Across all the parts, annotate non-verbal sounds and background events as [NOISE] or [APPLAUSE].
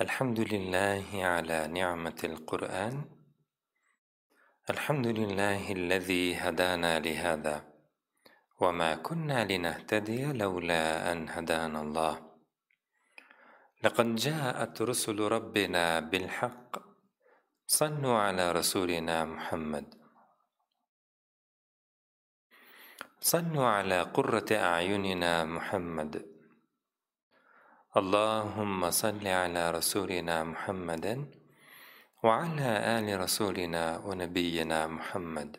الحمد لله على نعمة القرآن. الحمد لله الذي هدانا لهذا وما كنا لنهتدي لولا أن هدانا الله. لقد جاءت رسل ربنا بالحق صلوا على رسولنا محمد. صلوا على قرة أعيننا محمد. اللهم صل على رسولنا محمد وعلى آل رسولنا ونبينا محمد.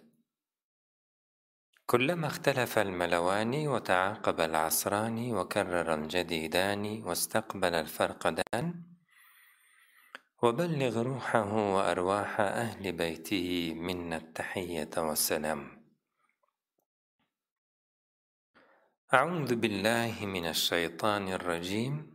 كلما اختلف الملوان وتعاقب العصران وكرر الجديدان واستقبل الفرقدان وبلغ روحه وأرواح أهل بيته منا التحية والسلام. أعوذ بالله من الشيطان الرجيم.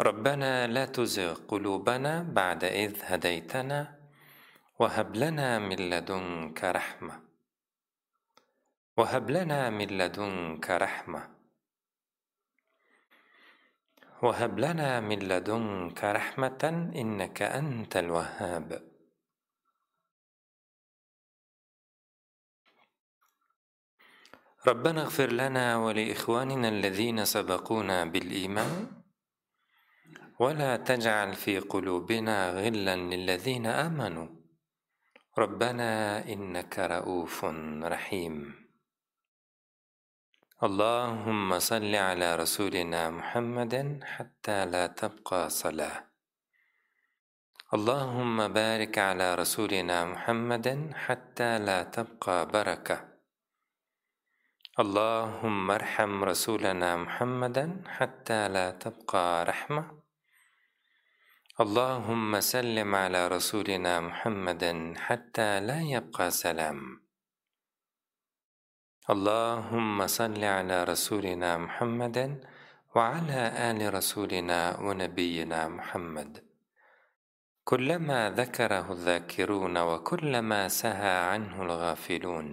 ربنا لا تزغ قلوبنا بعد إذ هديتنا وهب لنا من لدنك رحمة. وهب لنا من لدنك رحمة. وهب لنا من لدنك رحمة إنك أنت الوهاب. ربنا اغفر لنا ولإخواننا الذين سبقونا بالإيمان. ولا تجعل في قلوبنا غلا للذين آمنوا. ربنا إنك رؤوف رحيم. اللهم صل على رسولنا محمد حتى لا تبقى صلاة. اللهم بارك على رسولنا محمد حتى لا تبقى بركة. اللهم ارحم رسولنا محمدا حتى لا تبقى رحمة. اللهم سلم على رسولنا محمدا حتى لا يبقى سلام. اللهم صل على رسولنا محمد وعلى آل رسولنا ونبينا محمد. كلما ذكره الذاكرون وكلما سهى عنه الغافلون.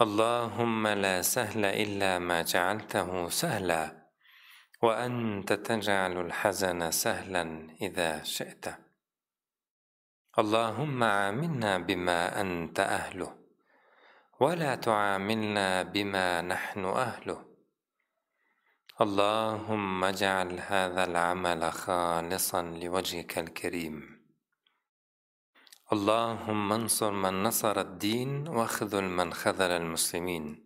اللهم لا سهل إلا ما جعلته سهلا. وأنت تجعل الحزن سهلا إذا شئت. اللهم عاملنا بما أنت أهله ولا تعاملنا بما نحن أهله. اللهم اجعل هذا العمل خالصا لوجهك الكريم. اللهم انصر من نصر الدين واخذل من خذل المسلمين.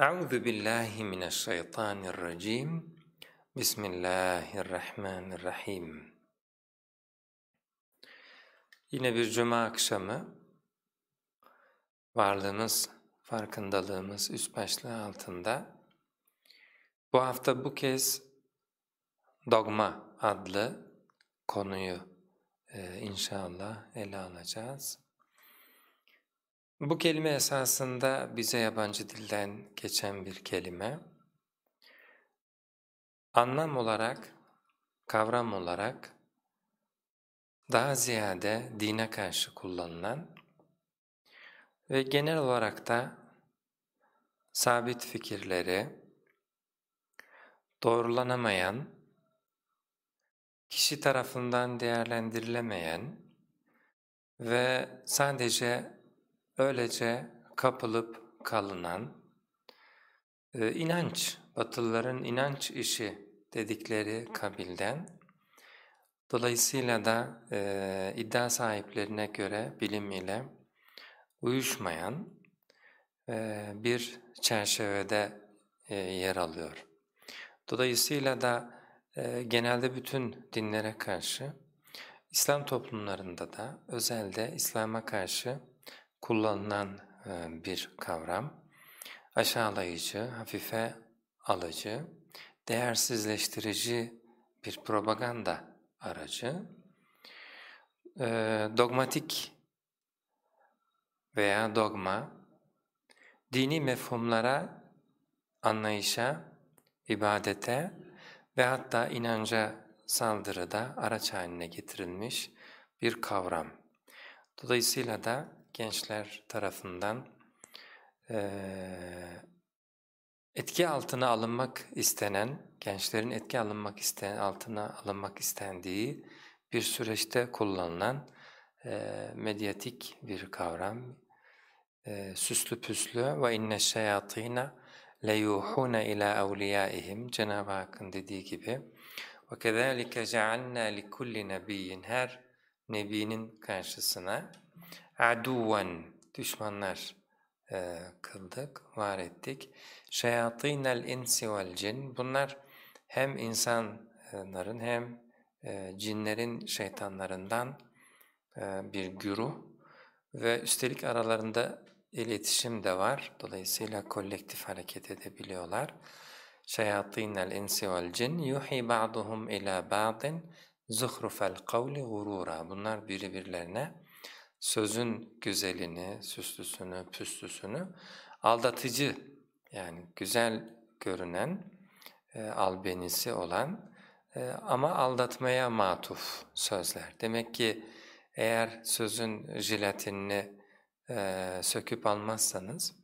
أعوذ بالله من الشيطان الرجيم بسم الله الرحمن الرحيم Yine bir cuma akşamı varlığımız, farkındalığımız üst başlığı altında bu hafta bu kez dogma adlı konuyu e, inşallah ele alacağız. Bu kelime esasında bize yabancı dilden geçen bir kelime. Anlam olarak, kavram olarak daha ziyade dine karşı kullanılan ve genel olarak da sabit fikirleri, doğrulanamayan, kişi tarafından değerlendirilemeyen ve sadece öylece kapılıp kalınan e, inanç, Batılıların inanç işi dedikleri kabilden, dolayısıyla da e, iddia sahiplerine göre bilim ile uyuşmayan e, bir çerçevede e, yer alıyor. Dolayısıyla da e, genelde bütün dinlere karşı, İslam toplumlarında da özelde İslam'a karşı kullanılan e, bir kavram. Aşağılayıcı, hafife alıcı, değersizleştirici bir propaganda aracı. E, dogmatik veya dogma, dini mefhumlara, anlayışa, ibadete ve hatta inanca saldırıda araç haline getirilmiş bir kavram. Dolayısıyla da gençler tarafından e, etki altına alınmak istenen, gençlerin etki alınmak isten, altına alınmak istendiği bir süreçte kullanılan e, medyatik bir kavram. E, süslü püslü ve inne şeyatîne leyuhûne ilâ evliyaihim Cenab-ı Hakk'ın dediği gibi ve kezâlike cealnâ likulli nebiyyin her nebinin karşısına aduven düşmanlar e, kıldık, var ettik. Şeyatînel insi vel cin bunlar hem insanların hem e, cinlerin şeytanlarından e, bir güruh ve üstelik aralarında iletişim de var. Dolayısıyla kolektif hareket edebiliyorlar. Şeyatînel insi vel cin yuhi ba'duhum ila ba'din zuhrufel kavli gurura. Bunlar birbirlerine sözün güzelini, süslüsünü, püslüsünü aldatıcı yani güzel görünen, e, albenisi olan e, ama aldatmaya matuf sözler. Demek ki eğer sözün jilatinini e, söküp almazsanız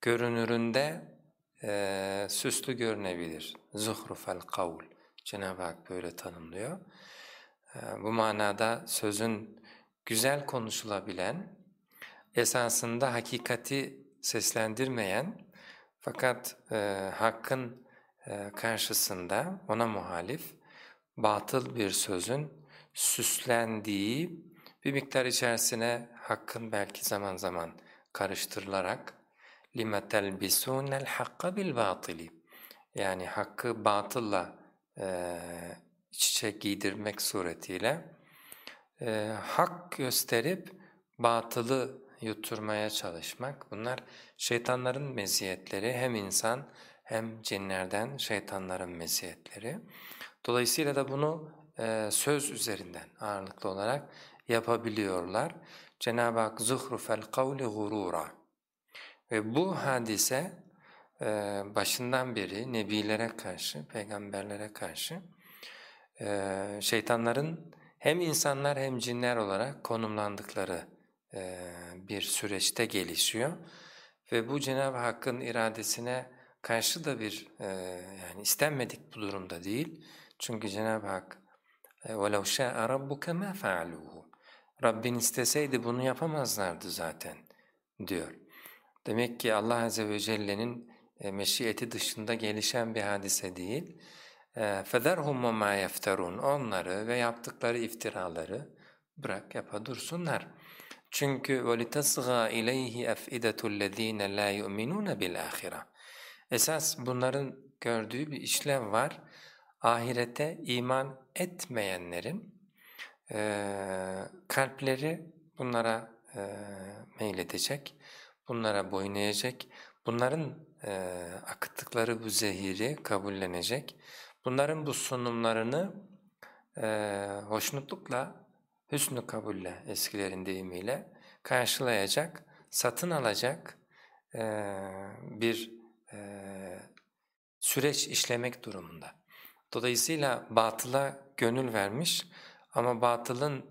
görünüründe e, süslü görünebilir. Zuhrufel kavl. Cenab-ı Hak böyle tanımlıyor. E, bu manada sözün güzel konuşulabilen, esasında hakikati seslendirmeyen fakat e, hakkın e, karşısında ona muhalif batıl bir sözün süslendiği bir miktar içerisine hakkın belki zaman zaman karıştırılarak لِمَ تَلْبِسُونَ الْحَقَّ بِالْبَاطِلِ Yani hakkı batılla e, iç içe giydirmek suretiyle e, hak gösterip batılı yutturmaya çalışmak. Bunlar şeytanların meziyetleri hem insan hem cinlerden şeytanların meziyetleri. Dolayısıyla da bunu e, söz üzerinden ağırlıklı olarak yapabiliyorlar. Cenab-ı Hak zuhrufel kavli gurura ve bu hadise e, başından beri nebilere karşı, peygamberlere karşı e, şeytanların hem insanlar hem cinler olarak konumlandıkları e, bir süreçte gelişiyor ve bu Cenab-ı Hakk'ın iradesine karşı da bir e, yani istenmedik bu durumda değil. Çünkü Cenab-ı Hak وَلَوْ شَاءَ رَبُّكَ مَا فَعَلُوهُ Rabbin isteseydi bunu yapamazlardı zaten diyor. Demek ki Allah Azze ve Celle'nin e, meşiyeti dışında gelişen bir hadise değil. فَذَرْهُمْ وَمَا يَفْتَرُونَ Onları ve yaptıkları iftiraları bırak yapa dursunlar. Çünkü وَلِتَصْغَى اِلَيْهِ اَفْئِدَةُ الَّذ۪ينَ لَا يُؤْمِنُونَ بِالْآخِرَةِ Esas bunların gördüğü bir işlem var. Ahirete iman etmeyenlerin e, kalpleri bunlara e, meyledecek, bunlara boyun eğecek, bunların e, akıttıkları bu zehiri kabullenecek, bunların bu sunumlarını e, hoşnutlukla, hüsnü kabulle eskilerin deyimiyle karşılayacak, satın alacak e, bir e, süreç işlemek durumunda. Dolayısıyla batıla gönül vermiş ama batılın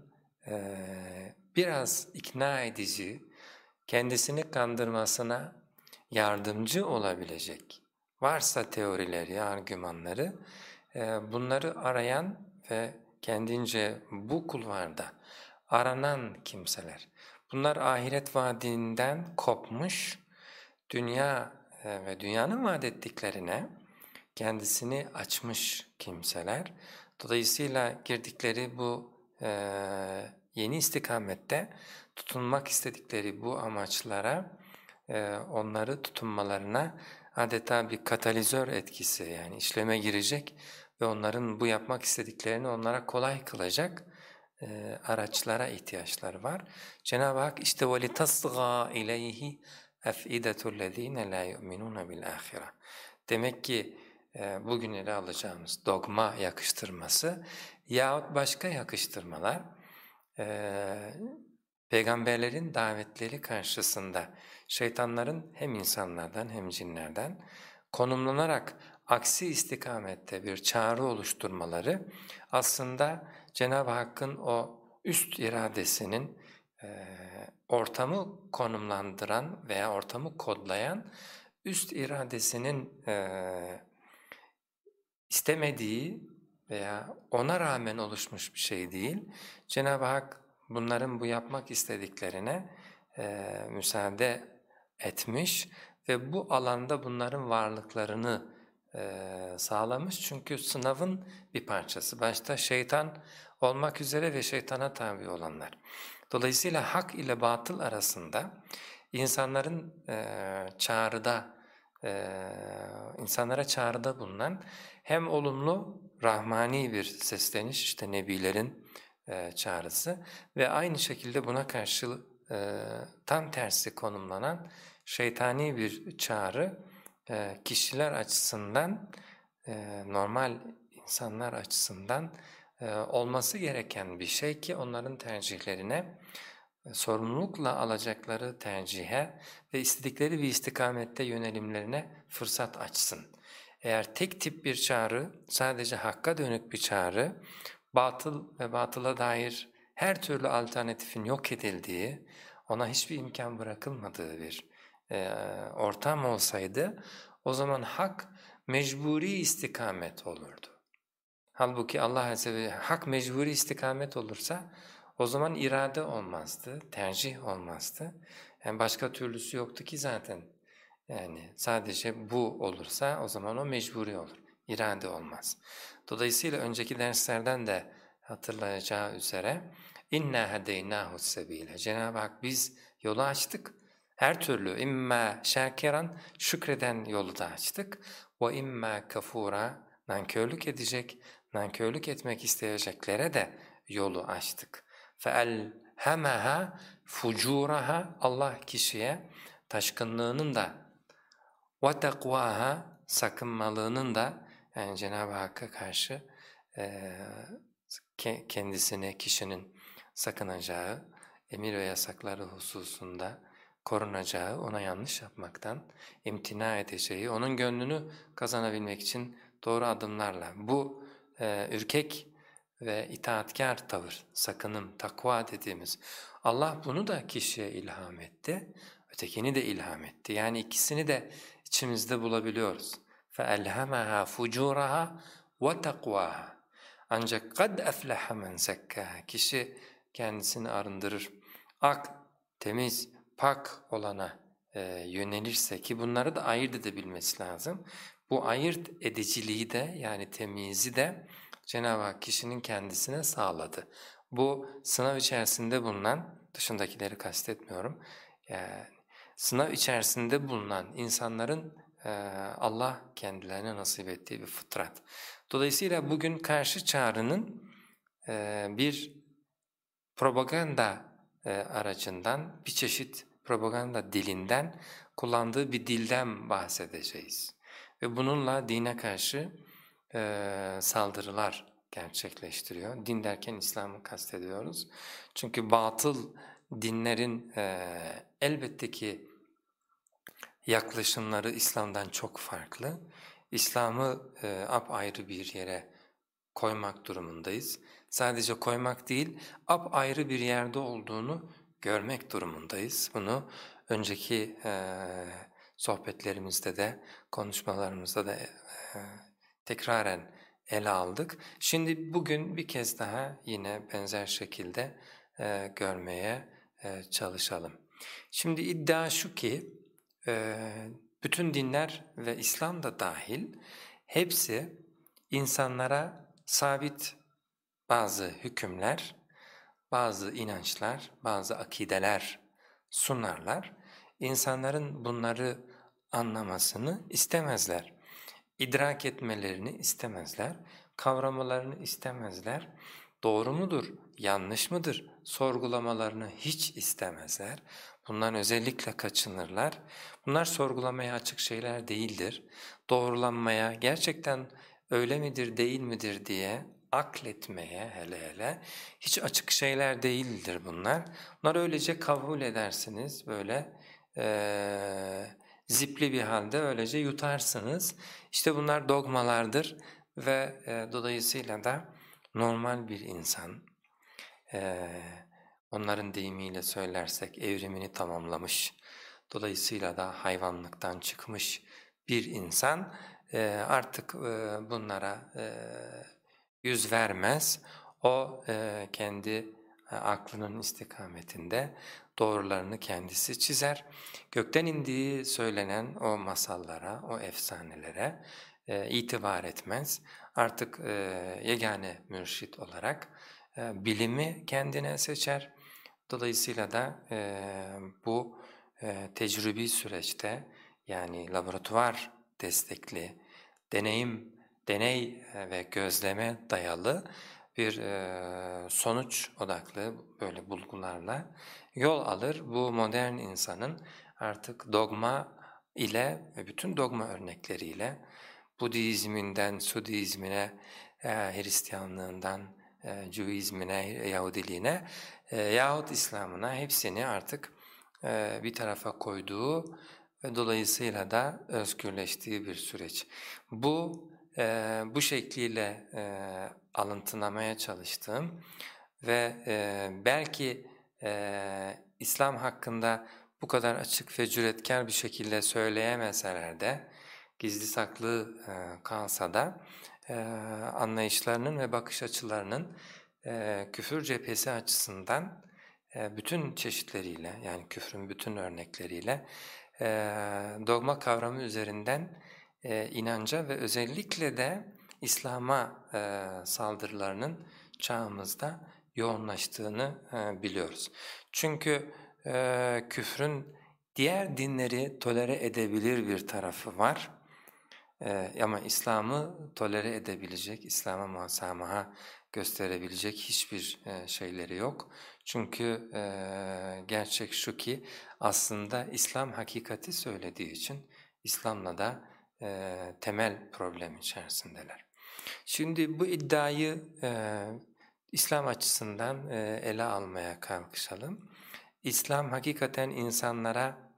e, biraz ikna edici, kendisini kandırmasına yardımcı olabilecek varsa teorileri, argümanları e, bunları arayan ve kendince bu kulvarda aranan kimseler. Bunlar ahiret vaadinden kopmuş, dünya e, ve dünyanın vaat ettiklerine kendisini açmış kimseler. Dolayısıyla girdikleri bu e, yeni istikamette tutunmak istedikleri bu amaçlara, e, onları tutunmalarına adeta bir katalizör etkisi yani işleme girecek ve onların bu yapmak istediklerini onlara kolay kılacak e, araçlara ihtiyaçları var. Cenab-ı Hak işte وَلِتَصْغَى اِلَيْهِ اَفْئِدَةُ الَّذ۪ينَ لَا يُؤْمِنُونَ بِالْآخِرَةِ Demek ki e, bugün ele alacağımız dogma yakıştırması yahut başka yakıştırmalar e, peygamberlerin davetleri karşısında şeytanların hem insanlardan hem cinlerden konumlanarak aksi istikamette bir çağrı oluşturmaları aslında Cenab-ı Hakk'ın o üst iradesinin e, ortamı konumlandıran veya ortamı kodlayan üst iradesinin e, istemediği veya ona rağmen oluşmuş bir şey değil. Cenab-ı Hak bunların bu yapmak istediklerine e, müsaade etmiş ve bu alanda bunların varlıklarını sağlamış. Çünkü sınavın bir parçası. Başta şeytan olmak üzere ve şeytana tabi olanlar. Dolayısıyla hak ile batıl arasında insanların çağrıda, insanlara çağrıda bulunan hem olumlu, rahmani bir sesleniş, işte nebilerin e, çağrısı ve aynı şekilde buna karşı e, tam tersi konumlanan şeytani bir çağrı e, kişiler açısından, e, normal insanlar açısından e, olması gereken bir şey ki onların tercihlerine, sorumlulukla alacakları tercihe ve istedikleri bir istikamette yönelimlerine fırsat açsın. Eğer tek tip bir çağrı, sadece hakka dönük bir çağrı, batıl ve batıla dair her türlü alternatifin yok edildiği, ona hiçbir imkan bırakılmadığı bir e, ortam olsaydı, o zaman hak mecburi istikamet olurdu. Halbuki Allah Azze ve hak mecburi istikamet olursa o zaman irade olmazdı, tercih olmazdı. Yani başka türlüsü yoktu ki zaten. Yani sadece bu olursa o zaman o mecburi olur, irade olmaz. Dolayısıyla önceki derslerden de hatırlayacağı üzere inna hedeynahu sebile. Cenab-ı Hak biz yolu açtık. Her türlü imma şakiran şükreden yolu da açtık. Ve imma kafura nankörlük edecek, nankörlük etmek isteyeceklere de yolu açtık. فَاَلْهَمَهَا fucuraha Allah kişiye taşkınlığının da ve takvaha sakınmalığının da yani Cenab-ı Hakk'a karşı e, kendisine kişinin sakınacağı, emir ve yasakları hususunda korunacağı, ona yanlış yapmaktan imtina edeceği, onun gönlünü kazanabilmek için doğru adımlarla bu e, ürkek ve itaatkar tavır, sakınım, takva dediğimiz Allah bunu da kişiye ilham etti, ötekini de ilham etti. Yani ikisini de içimizde bulabiliyoruz. فَاَلْهَمَهَا فُجُورَهَا وَتَقْوَاهَا ancak kad eflehe men. Kişi kendisini arındırır. Ak, temiz, pak olana e, yönelirse ki bunları da ayırt edebilmesi lazım. Bu ayırt ediciliği de yani temizi de Cenab-ı Hak kişinin kendisine sağladı. Bu sınav içerisinde bulunan, dışındakileri kastetmiyorum, yani sınav içerisinde bulunan insanların e, Allah kendilerine nasip ettiği bir fıtrat. Dolayısıyla bugün karşı çağrının e, bir propaganda e, aracından, bir çeşit propaganda dilinden, kullandığı bir dilden bahsedeceğiz. Ve bununla dine karşı e, saldırılar gerçekleştiriyor. Din derken İslam'ı kastediyoruz. Çünkü batıl dinlerin e, elbette ki yaklaşımları İslam'dan çok farklı. İslam'ı e, apayrı bir yere koymak durumundayız. Sadece koymak değil, apayrı bir yerde olduğunu görmek durumundayız. Bunu önceki e, sohbetlerimizde de, konuşmalarımızda da e, tekraren ele aldık. Şimdi bugün bir kez daha yine benzer şekilde e, görmeye e, çalışalım. Şimdi iddia şu ki, e, bütün dinler ve İslam da dahil hepsi insanlara sabit bazı hükümler, bazı inançlar, bazı akideler sunarlar. İnsanların bunları anlamasını istemezler idrak etmelerini istemezler, kavramalarını istemezler, doğru mudur, yanlış mıdır sorgulamalarını hiç istemezler. Bundan özellikle kaçınırlar. Bunlar sorgulamaya açık şeyler değildir. Doğrulanmaya, gerçekten öyle midir değil midir diye akletmeye hele hele hiç açık şeyler değildir bunlar. Bunlar öylece kabul edersiniz böyle ee, zipli bir halde öylece yutarsınız. İşte bunlar dogmalardır ve e, dolayısıyla da normal bir insan, e, onların deyimiyle söylersek evrimini tamamlamış, dolayısıyla da hayvanlıktan çıkmış bir insan e, artık e, bunlara e, yüz vermez. O e, kendi e, aklının istikametinde doğrularını kendisi çizer. Gökten indiği söylenen o masallara, o efsanelere e, itibar etmez. Artık e, yegane mürşit olarak e, bilimi kendine seçer. Dolayısıyla da e, bu e, tecrübi süreçte yani laboratuvar destekli, deneyim, deney ve gözleme dayalı bir e, sonuç odaklı böyle bulgularla yol alır. Bu modern insanın artık dogma ile ve bütün dogma örnekleriyle Budizminden Sudiizmine, e, Hristiyanlığından e, Cüizmine, Yahudiliğine e, yahut İslam'ına hepsini artık e, bir tarafa koyduğu ve dolayısıyla da özgürleştiği bir süreç. Bu e, bu şekliyle e, alıntılamaya çalıştığım ve e, belki e, İslam hakkında bu kadar açık ve cüretkar bir şekilde söyleyemeseler de gizli saklı e, kalsa da e, anlayışlarının ve bakış açılarının e, küfür cephesi açısından e, bütün çeşitleriyle yani küfrün bütün örnekleriyle e, dogma kavramı üzerinden e, inanca ve özellikle de İslam'a e, saldırılarının çağımızda yoğunlaştığını e, biliyoruz. Çünkü e, küfrün diğer dinleri tolere edebilir bir tarafı var. Ee, ama İslam'ı tolere edebilecek, İslam'a musamaha gösterebilecek hiçbir e, şeyleri yok. Çünkü e, gerçek şu ki aslında İslam hakikati söylediği için İslam'la da e, temel problem içerisindeler. Şimdi bu iddiayı İslam açısından ele almaya kalkışalım. İslam hakikaten insanlara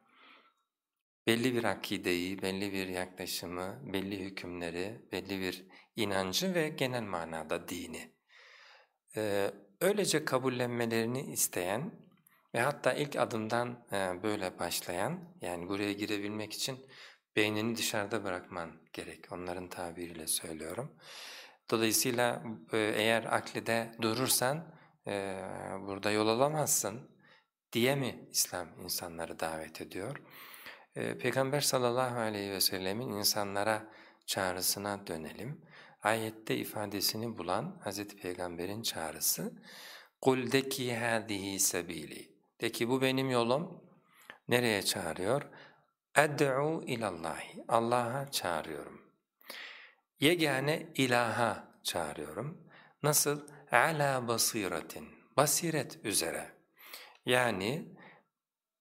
belli bir akideyi, belli bir yaklaşımı, belli hükümleri, belli bir inancı ve genel manada dini ee, öylece kabullenmelerini isteyen ve hatta ilk adımdan e, böyle başlayan yani buraya girebilmek için beynini dışarıda bırakman gerek onların tabiriyle söylüyorum. Dolayısıyla e, eğer aklide durursan e, burada yol alamazsın diye mi İslam insanları davet ediyor? E, Peygamber sallallahu aleyhi ve sellemin insanlara çağrısına dönelim Ayette ifadesini bulan Hz. Peygamber'in çağrısı قُلْ دَكِي هَذِهِ سَب۪يلِ De ki bu benim yolum. Nereye çağırıyor? اَدْعُوا ilallahi. Allah'a çağırıyorum. Yegane ilaha çağırıyorum. Nasıl? ala basiretin. Basiret üzere. Yani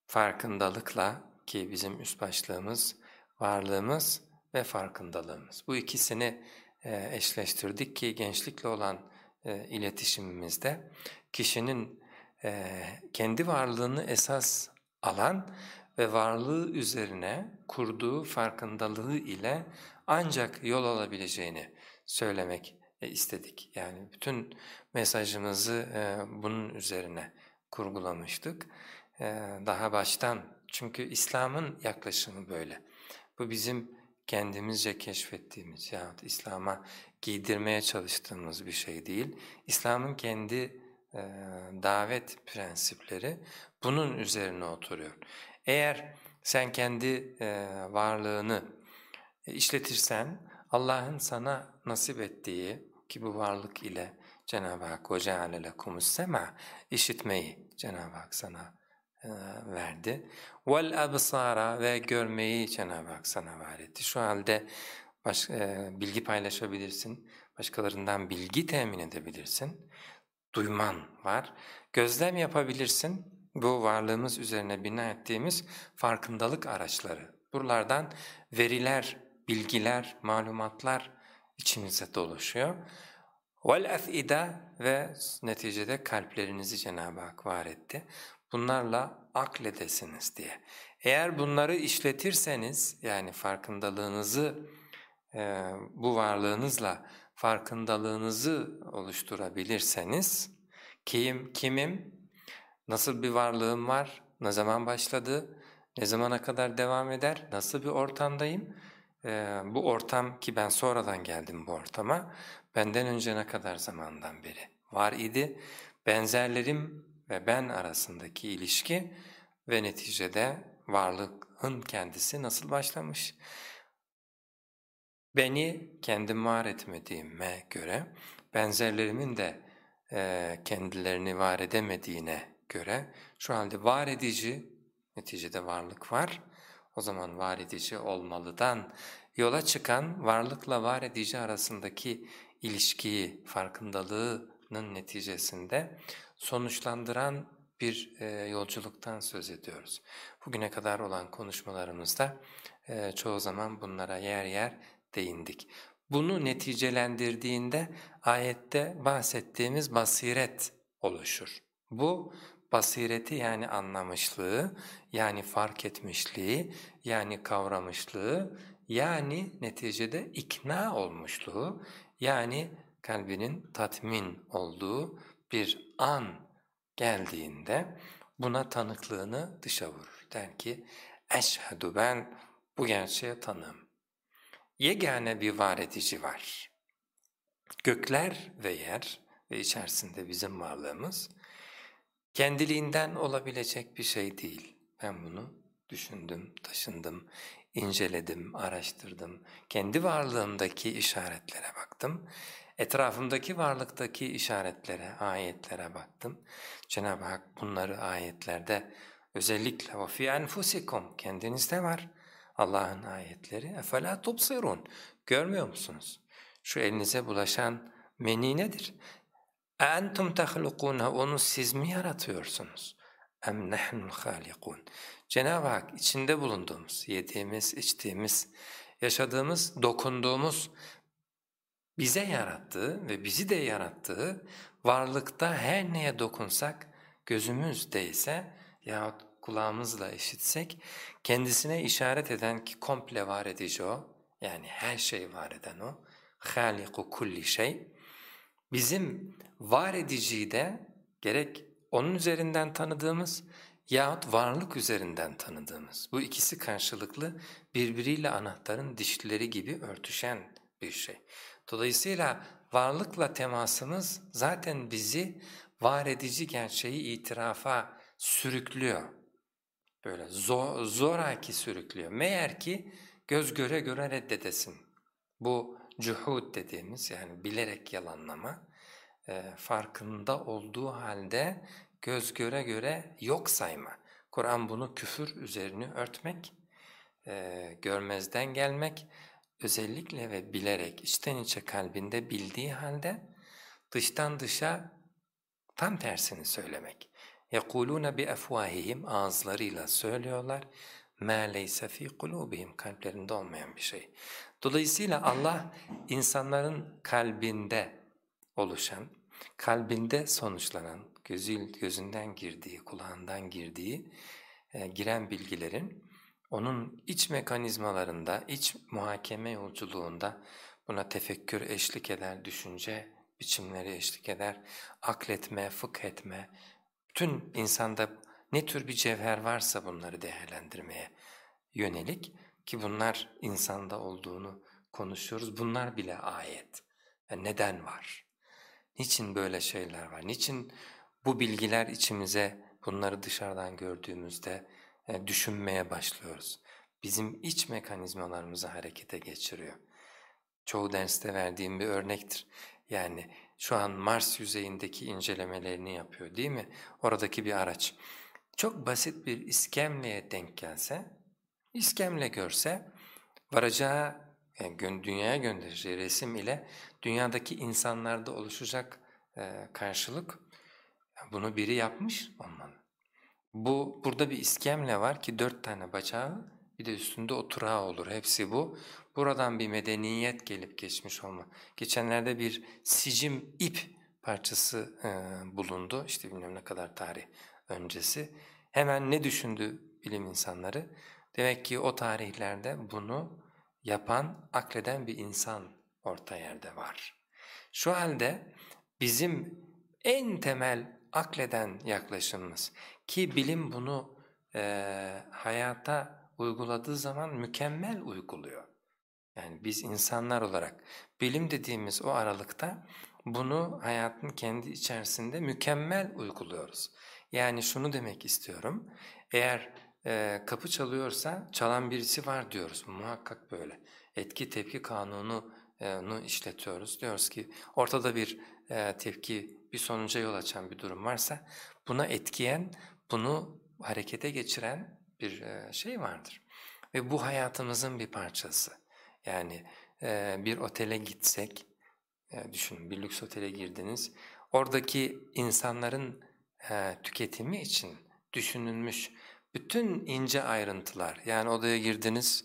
farkındalıkla ki bizim üst başlığımız varlığımız ve farkındalığımız. Bu ikisini e, eşleştirdik ki gençlikle olan e, iletişimimizde kişinin e, kendi varlığını esas alan ve varlığı üzerine kurduğu farkındalığı ile ancak yol alabileceğini söylemek istedik. Yani bütün mesajımızı bunun üzerine kurgulamıştık. Daha baştan çünkü İslam'ın yaklaşımı böyle. Bu bizim kendimizce keşfettiğimiz yahut İslam'a giydirmeye çalıştığımız bir şey değil. İslam'ın kendi e, davet prensipleri bunun üzerine oturuyor. Eğer sen kendi e, varlığını işletirsen Allah'ın sana nasip ettiği ki bu varlık ile Cenab-ı Hak وَجَعَلَ لَكُمُ السَّمَعِ işitmeyi Cenab-ı Hak sana e, verdi. Vel absara ve görmeyi Cenab-ı Hak sana var etti. Şu halde baş, e, bilgi paylaşabilirsin, başkalarından bilgi temin edebilirsin. Duyman var. Gözlem yapabilirsin. Bu varlığımız üzerine bina ettiğimiz farkındalık araçları. Buralardan veriler, bilgiler, malumatlar içimize doluşuyor. وَالْاَفْئِدَ ve neticede kalplerinizi Cenab-ı Hak var etti bunlarla akledesiniz diye. Eğer bunları işletirseniz yani farkındalığınızı e, bu varlığınızla farkındalığınızı oluşturabilirseniz kim, kimim, nasıl bir varlığım var, ne zaman başladı, ne zamana kadar devam eder, nasıl bir ortamdayım, ee, bu ortam ki ben sonradan geldim bu ortama, benden önce ne kadar zamandan beri var idi, benzerlerim ve ben arasındaki ilişki ve neticede varlığın kendisi nasıl başlamış? Beni kendim var etmediğime göre, benzerlerimin de e, kendilerini var edemediğine göre, şu halde var edici, neticede varlık var, o zaman var edici olmalıdan yola çıkan varlıkla var edici arasındaki ilişkiyi, farkındalığının neticesinde sonuçlandıran bir e, yolculuktan söz ediyoruz. Bugüne kadar olan konuşmalarımızda e, çoğu zaman bunlara yer yer değindik. Bunu neticelendirdiğinde ayette bahsettiğimiz basiret oluşur. Bu basireti yani anlamışlığı, yani fark etmişliği, yani kavramışlığı, yani neticede ikna olmuşluğu, yani kalbinin tatmin olduğu bir an geldiğinde buna tanıklığını dışa vurur. Der ki, eşhedü ben bu gerçeğe tanım. Yegane bir var edici var. Gökler ve yer ve içerisinde bizim varlığımız kendiliğinden olabilecek bir şey değil. Ben bunu düşündüm, taşındım, inceledim, araştırdım. Kendi varlığımdaki işaretlere baktım Etrafımdaki varlıktaki işaretlere, ayetlere baktım. Cenab-ı Hak bunları ayetlerde özellikle وَفِي أَنْفُسِكُمْ kendinizde var. Allah'ın ayetleri. اَفَلَا تُبْصِرُونَ Görmüyor musunuz? Şu elinize bulaşan meni nedir? اَاَنْتُمْ تَخْلُقُونَ Onu siz mi yaratıyorsunuz? اَمْ نَحْنُ الْخَالِقُونَ Cenab-ı Hak içinde bulunduğumuz, yediğimiz, içtiğimiz, yaşadığımız, dokunduğumuz, bize yarattığı ve bizi de yarattığı varlıkta her neye dokunsak, gözümüz değse yahut kulağımızla işitsek, kendisine işaret eden ki komple var edici o, yani her şey var eden o, hâliku kulli şey, bizim var ediciyi de gerek onun üzerinden tanıdığımız yahut varlık üzerinden tanıdığımız, bu ikisi karşılıklı birbiriyle anahtarın dişleri gibi örtüşen bir şey. Dolayısıyla varlıkla temasımız zaten bizi var edici gerçeği itirafa sürüklüyor. Böyle zor, zoraki sürüklüyor. Meğer ki göz göre göre reddedesin. Bu cuhud dediğimiz yani bilerek yalanlama e, farkında olduğu halde göz göre göre yok sayma. Kur'an bunu küfür üzerini örtmek, e, görmezden gelmek, özellikle ve bilerek içten içe kalbinde bildiği halde dıştan dışa tam tersini söylemek. يَقُولُونَ بِأَفْوَاهِهِمْ Ağızlarıyla söylüyorlar. مَا لَيْسَ ف۪ي قُلُوبِهِمْ Kalplerinde olmayan bir şey. Dolayısıyla Allah insanların kalbinde oluşan, kalbinde sonuçlanan, gözü, gözünden girdiği, kulağından girdiği, e, giren bilgilerin onun iç mekanizmalarında, iç muhakeme yolculuğunda buna tefekkür eşlik eder, düşünce biçimleri eşlik eder, akletme, fıkh etme, bütün insanda ne tür bir cevher varsa bunları değerlendirmeye yönelik ki bunlar insanda olduğunu konuşuyoruz, bunlar bile ayet. Yani neden var? Niçin böyle şeyler var? Niçin bu bilgiler içimize bunları dışarıdan gördüğümüzde düşünmeye başlıyoruz? Bizim iç mekanizmalarımızı harekete geçiriyor. Çoğu derste verdiğim bir örnektir. Yani şu an Mars yüzeyindeki incelemelerini yapıyor değil mi? Oradaki bir araç. Çok basit bir iskemleye denk gelse, iskemle görse varacağı yani dünyaya göndereceği resim ile dünyadaki insanlarda oluşacak e, karşılık bunu biri yapmış olmalı. Bu burada bir iskemle var ki dört tane bacağı bir de üstünde oturağı olur hepsi bu. Buradan bir medeniyet gelip geçmiş olma. Geçenlerde bir sicim ip parçası e, bulundu işte bilmem ne kadar tarih öncesi. Hemen ne düşündü bilim insanları? Demek ki o tarihlerde bunu yapan, akleden bir insan orta yerde var. Şu halde bizim en temel akleden yaklaşımımız ki bilim bunu e, hayata uyguladığı zaman mükemmel uyguluyor. Yani biz insanlar olarak bilim dediğimiz o aralıkta bunu hayatın kendi içerisinde mükemmel uyguluyoruz. Yani şunu demek istiyorum, eğer e, kapı çalıyorsa çalan birisi var diyoruz, muhakkak böyle. Etki tepki kanunu e, işletiyoruz. Diyoruz ki ortada bir e, tepki, bir sonuca yol açan bir durum varsa buna etkiyen, bunu harekete geçiren bir e, şey vardır. Ve bu hayatımızın bir parçası. Yani e, bir otele gitsek, e, düşünün bir lüks otele girdiniz, oradaki insanların tüketimi için düşünülmüş bütün ince ayrıntılar, yani odaya girdiniz,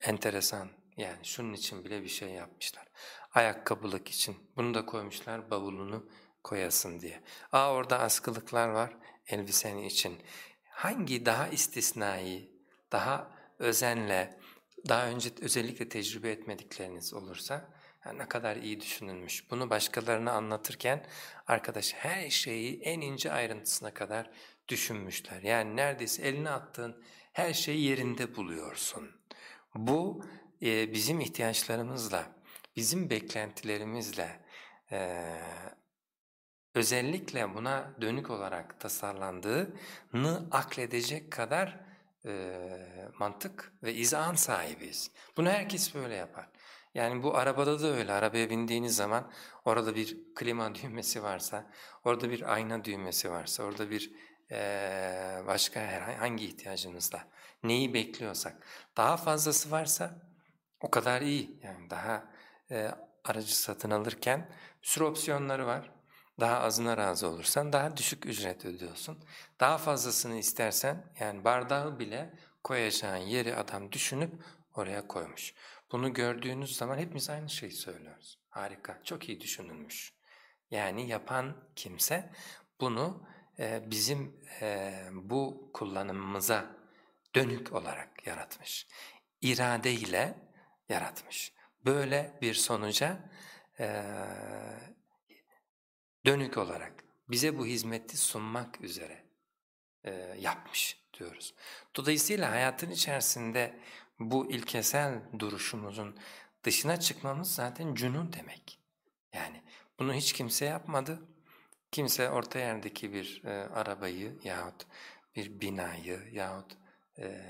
enteresan, yani şunun için bile bir şey yapmışlar. Ayakkabılık için, bunu da koymuşlar bavulunu koyasın diye. Aa orada askılıklar var elbisen için. Hangi daha istisnai, daha özenle, daha önce özellikle tecrübe etmedikleriniz olursa yani ne kadar iyi düşünülmüş. Bunu başkalarına anlatırken arkadaş her şeyi en ince ayrıntısına kadar düşünmüşler. Yani neredeyse eline attığın her şeyi yerinde buluyorsun. Bu e, bizim ihtiyaçlarımızla, bizim beklentilerimizle e, özellikle buna dönük olarak tasarlandığını akledecek kadar e, mantık ve izan sahibiyiz. Bunu herkes böyle yapar. Yani bu arabada da öyle. Arabaya bindiğiniz zaman orada bir klima [LAUGHS] düğmesi varsa, orada bir ayna düğmesi varsa, orada bir e, başka herhangi hangi ihtiyacımızda neyi bekliyorsak daha fazlası varsa o kadar iyi. Yani daha e, aracı satın alırken bir sürü opsiyonları var. Daha azına razı olursan daha düşük ücret ödüyorsun. Daha fazlasını istersen yani bardağı bile koyacağın yeri adam düşünüp oraya koymuş. Bunu gördüğünüz zaman hepimiz aynı şeyi söylüyoruz. Harika, çok iyi düşünülmüş. Yani yapan kimse bunu e, bizim e, bu kullanımımıza dönük olarak yaratmış. İradeyle yaratmış. Böyle bir sonuca e, dönük olarak bize bu hizmeti sunmak üzere e, yapmış diyoruz. Dolayısıyla hayatın içerisinde bu ilkesel duruşumuzun dışına çıkmamız zaten cünun demek. Yani bunu hiç kimse yapmadı. Kimse orta yerdeki bir e, arabayı yahut bir binayı yahut e,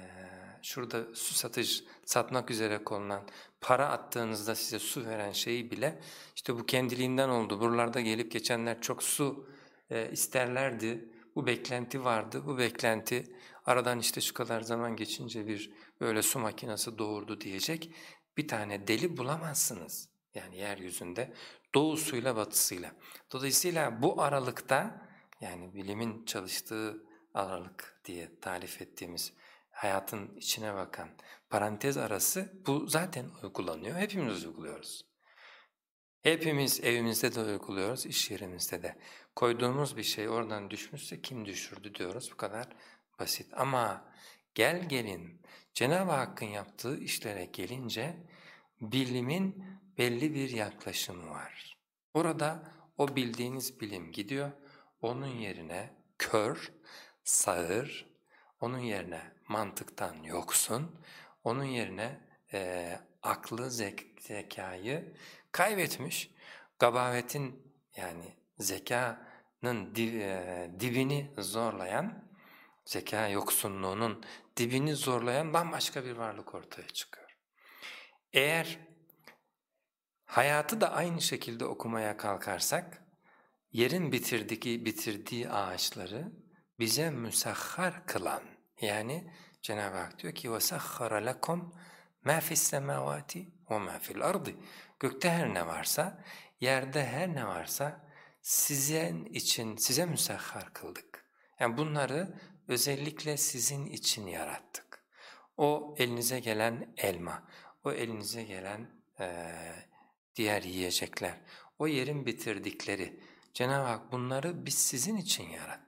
şurada su satış satmak üzere konulan para attığınızda size su veren şeyi bile işte bu kendiliğinden oldu. Buralarda gelip geçenler çok su e, isterlerdi. Bu beklenti vardı. Bu beklenti aradan işte şu kadar zaman geçince bir böyle su makinesi doğurdu diyecek bir tane deli bulamazsınız. Yani yeryüzünde doğusuyla batısıyla. Dolayısıyla bu aralıkta yani bilimin çalıştığı aralık diye tarif ettiğimiz hayatın içine bakan parantez arası bu zaten uygulanıyor. Hepimiz uyguluyoruz. Hepimiz evimizde de uyguluyoruz, iş yerimizde de. Koyduğumuz bir şey oradan düşmüşse kim düşürdü diyoruz. Bu kadar basit. Ama gel gelin Cenab-ı Hakk'ın yaptığı işlere gelince bilimin belli bir yaklaşımı var. Orada o bildiğiniz bilim gidiyor, onun yerine kör, sağır, onun yerine mantıktan yoksun, onun yerine e, aklı, zek zekayı kaybetmiş. Gabavetin yani zekanın div, e, dibini zorlayan, zeka yoksunluğunun dibini zorlayan bambaşka bir varlık ortaya çıkıyor. Eğer hayatı da aynı şekilde okumaya kalkarsak, yerin bitirdiği, bitirdiği ağaçları bize müsahhar kılan, yani Cenab-ı Hak diyor ki وَسَخَّرَ لَكُمْ مَا فِي السَّمَاوَاتِ وَمَا فِي الْأَرْضِ Gökte her ne varsa, yerde her ne varsa sizin için, size müsahhar kıldık. Yani bunları özellikle sizin için yarattık. O elinize gelen elma, o elinize gelen e, diğer yiyecekler, o yerin bitirdikleri, Cenab-ı Hak bunları biz sizin için yarattık.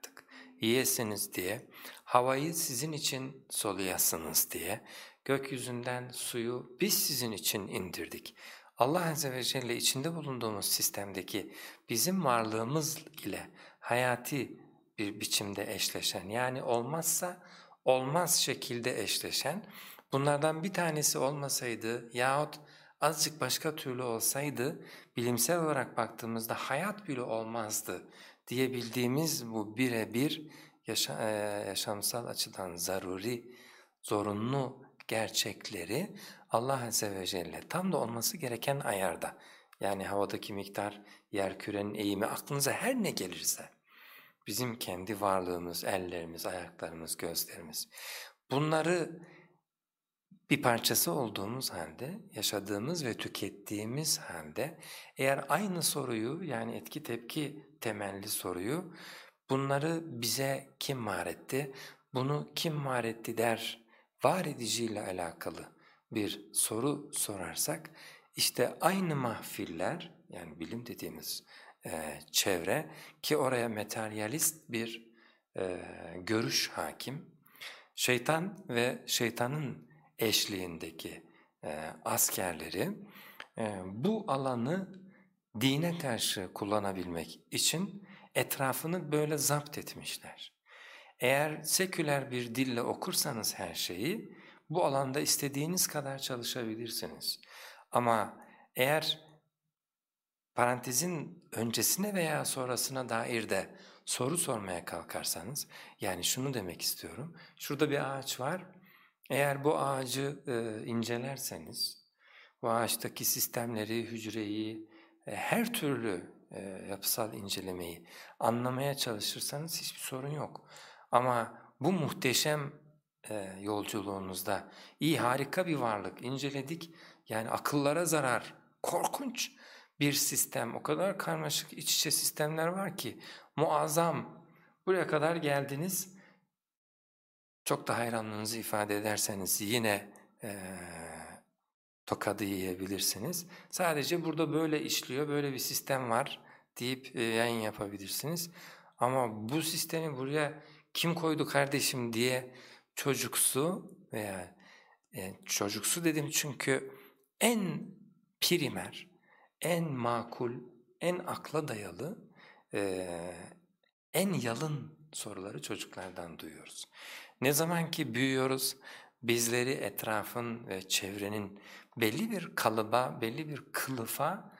Yiyesiniz diye, havayı sizin için soluyasınız diye, gökyüzünden suyu biz sizin için indirdik. Allah Azze ve Celle içinde bulunduğumuz sistemdeki bizim varlığımız ile hayati bir biçimde eşleşen yani olmazsa olmaz şekilde eşleşen bunlardan bir tanesi olmasaydı yahut azıcık başka türlü olsaydı bilimsel olarak baktığımızda hayat bile olmazdı diyebildiğimiz bu birebir yaşa, e, yaşamsal açıdan zaruri, zorunlu gerçekleri Allah Azze ve Celle tam da olması gereken ayarda. Yani havadaki miktar, yer kürenin eğimi aklınıza her ne gelirse. Bizim kendi varlığımız, ellerimiz, ayaklarımız, gözlerimiz. Bunları bir parçası olduğumuz halde, yaşadığımız ve tükettiğimiz halde eğer aynı soruyu yani etki tepki temelli soruyu bunları bize kim var etti, bunu kim var etti der var ediciyle alakalı bir soru sorarsak işte aynı mahfiller yani bilim dediğimiz e, çevre ki oraya materyalist bir e, görüş hakim, şeytan ve şeytanın eşliğindeki e, askerleri e, bu alanı dine karşı kullanabilmek için etrafını böyle zapt etmişler. Eğer seküler bir dille okursanız her şeyi bu alanda istediğiniz kadar çalışabilirsiniz. Ama eğer parantezin öncesine veya sonrasına dair de soru sormaya kalkarsanız, yani şunu demek istiyorum, şurada bir ağaç var, eğer bu ağacı e, incelerseniz, bu ağaçtaki sistemleri, hücreyi, e, her türlü e, yapısal incelemeyi anlamaya çalışırsanız hiçbir sorun yok. Ama bu muhteşem e, yolculuğunuzda iyi harika bir varlık inceledik. Yani akıllara zarar, korkunç bir sistem, o kadar karmaşık iç içe sistemler var ki muazzam. Buraya kadar geldiniz, çok da hayranlığınızı ifade ederseniz yine e, tokadı yiyebilirsiniz. Sadece burada böyle işliyor, böyle bir sistem var deyip e, yayın yapabilirsiniz. Ama bu sistemi buraya kim koydu kardeşim diye çocuksu veya e, çocuksu dedim çünkü en primer, en makul, en akla dayalı, e, en yalın soruları çocuklardan duyuyoruz. Ne zaman ki büyüyoruz, bizleri etrafın ve çevrenin belli bir kalıba, belli bir kılıfa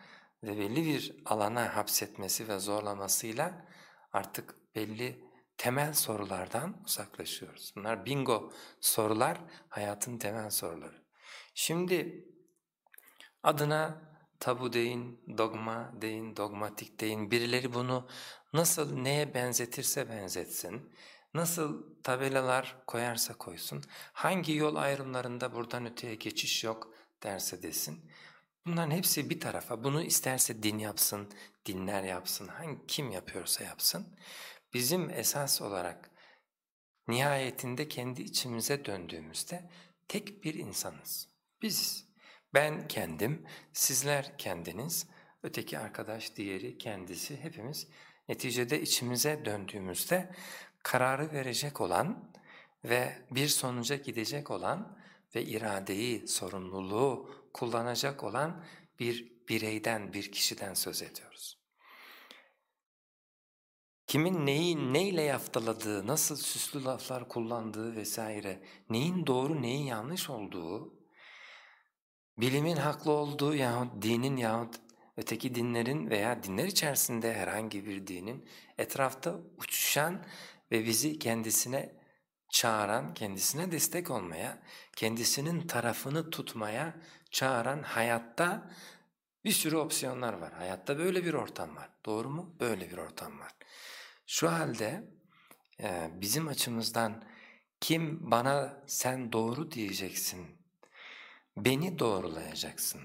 ve belli bir alana hapsetmesi ve zorlamasıyla artık belli temel sorulardan uzaklaşıyoruz. Bunlar bingo sorular, hayatın temel soruları. Şimdi adına tabu deyin, dogma deyin, dogmatik deyin, birileri bunu nasıl neye benzetirse benzetsin, nasıl tabelalar koyarsa koysun, hangi yol ayrımlarında buradan öteye geçiş yok derse desin. Bunların hepsi bir tarafa, bunu isterse din yapsın, dinler yapsın, hangi kim yapıyorsa yapsın. Bizim esas olarak nihayetinde kendi içimize döndüğümüzde tek bir insanız. Biziz. Ben kendim, sizler kendiniz, öteki arkadaş diğeri kendisi hepimiz neticede içimize döndüğümüzde kararı verecek olan ve bir sonuca gidecek olan ve iradeyi, sorumluluğu kullanacak olan bir bireyden, bir kişiden söz ediyoruz. Kimin neyi neyle yaftaladığı, nasıl süslü laflar kullandığı vesaire, neyin doğru neyin yanlış olduğu, bilimin haklı olduğu yahut dinin yahut öteki dinlerin veya dinler içerisinde herhangi bir dinin etrafta uçuşan ve bizi kendisine çağıran, kendisine destek olmaya, kendisinin tarafını tutmaya çağıran hayatta bir sürü opsiyonlar var. Hayatta böyle bir ortam var. Doğru mu? Böyle bir ortam var. Şu halde e, bizim açımızdan kim bana sen doğru diyeceksin, beni doğrulayacaksın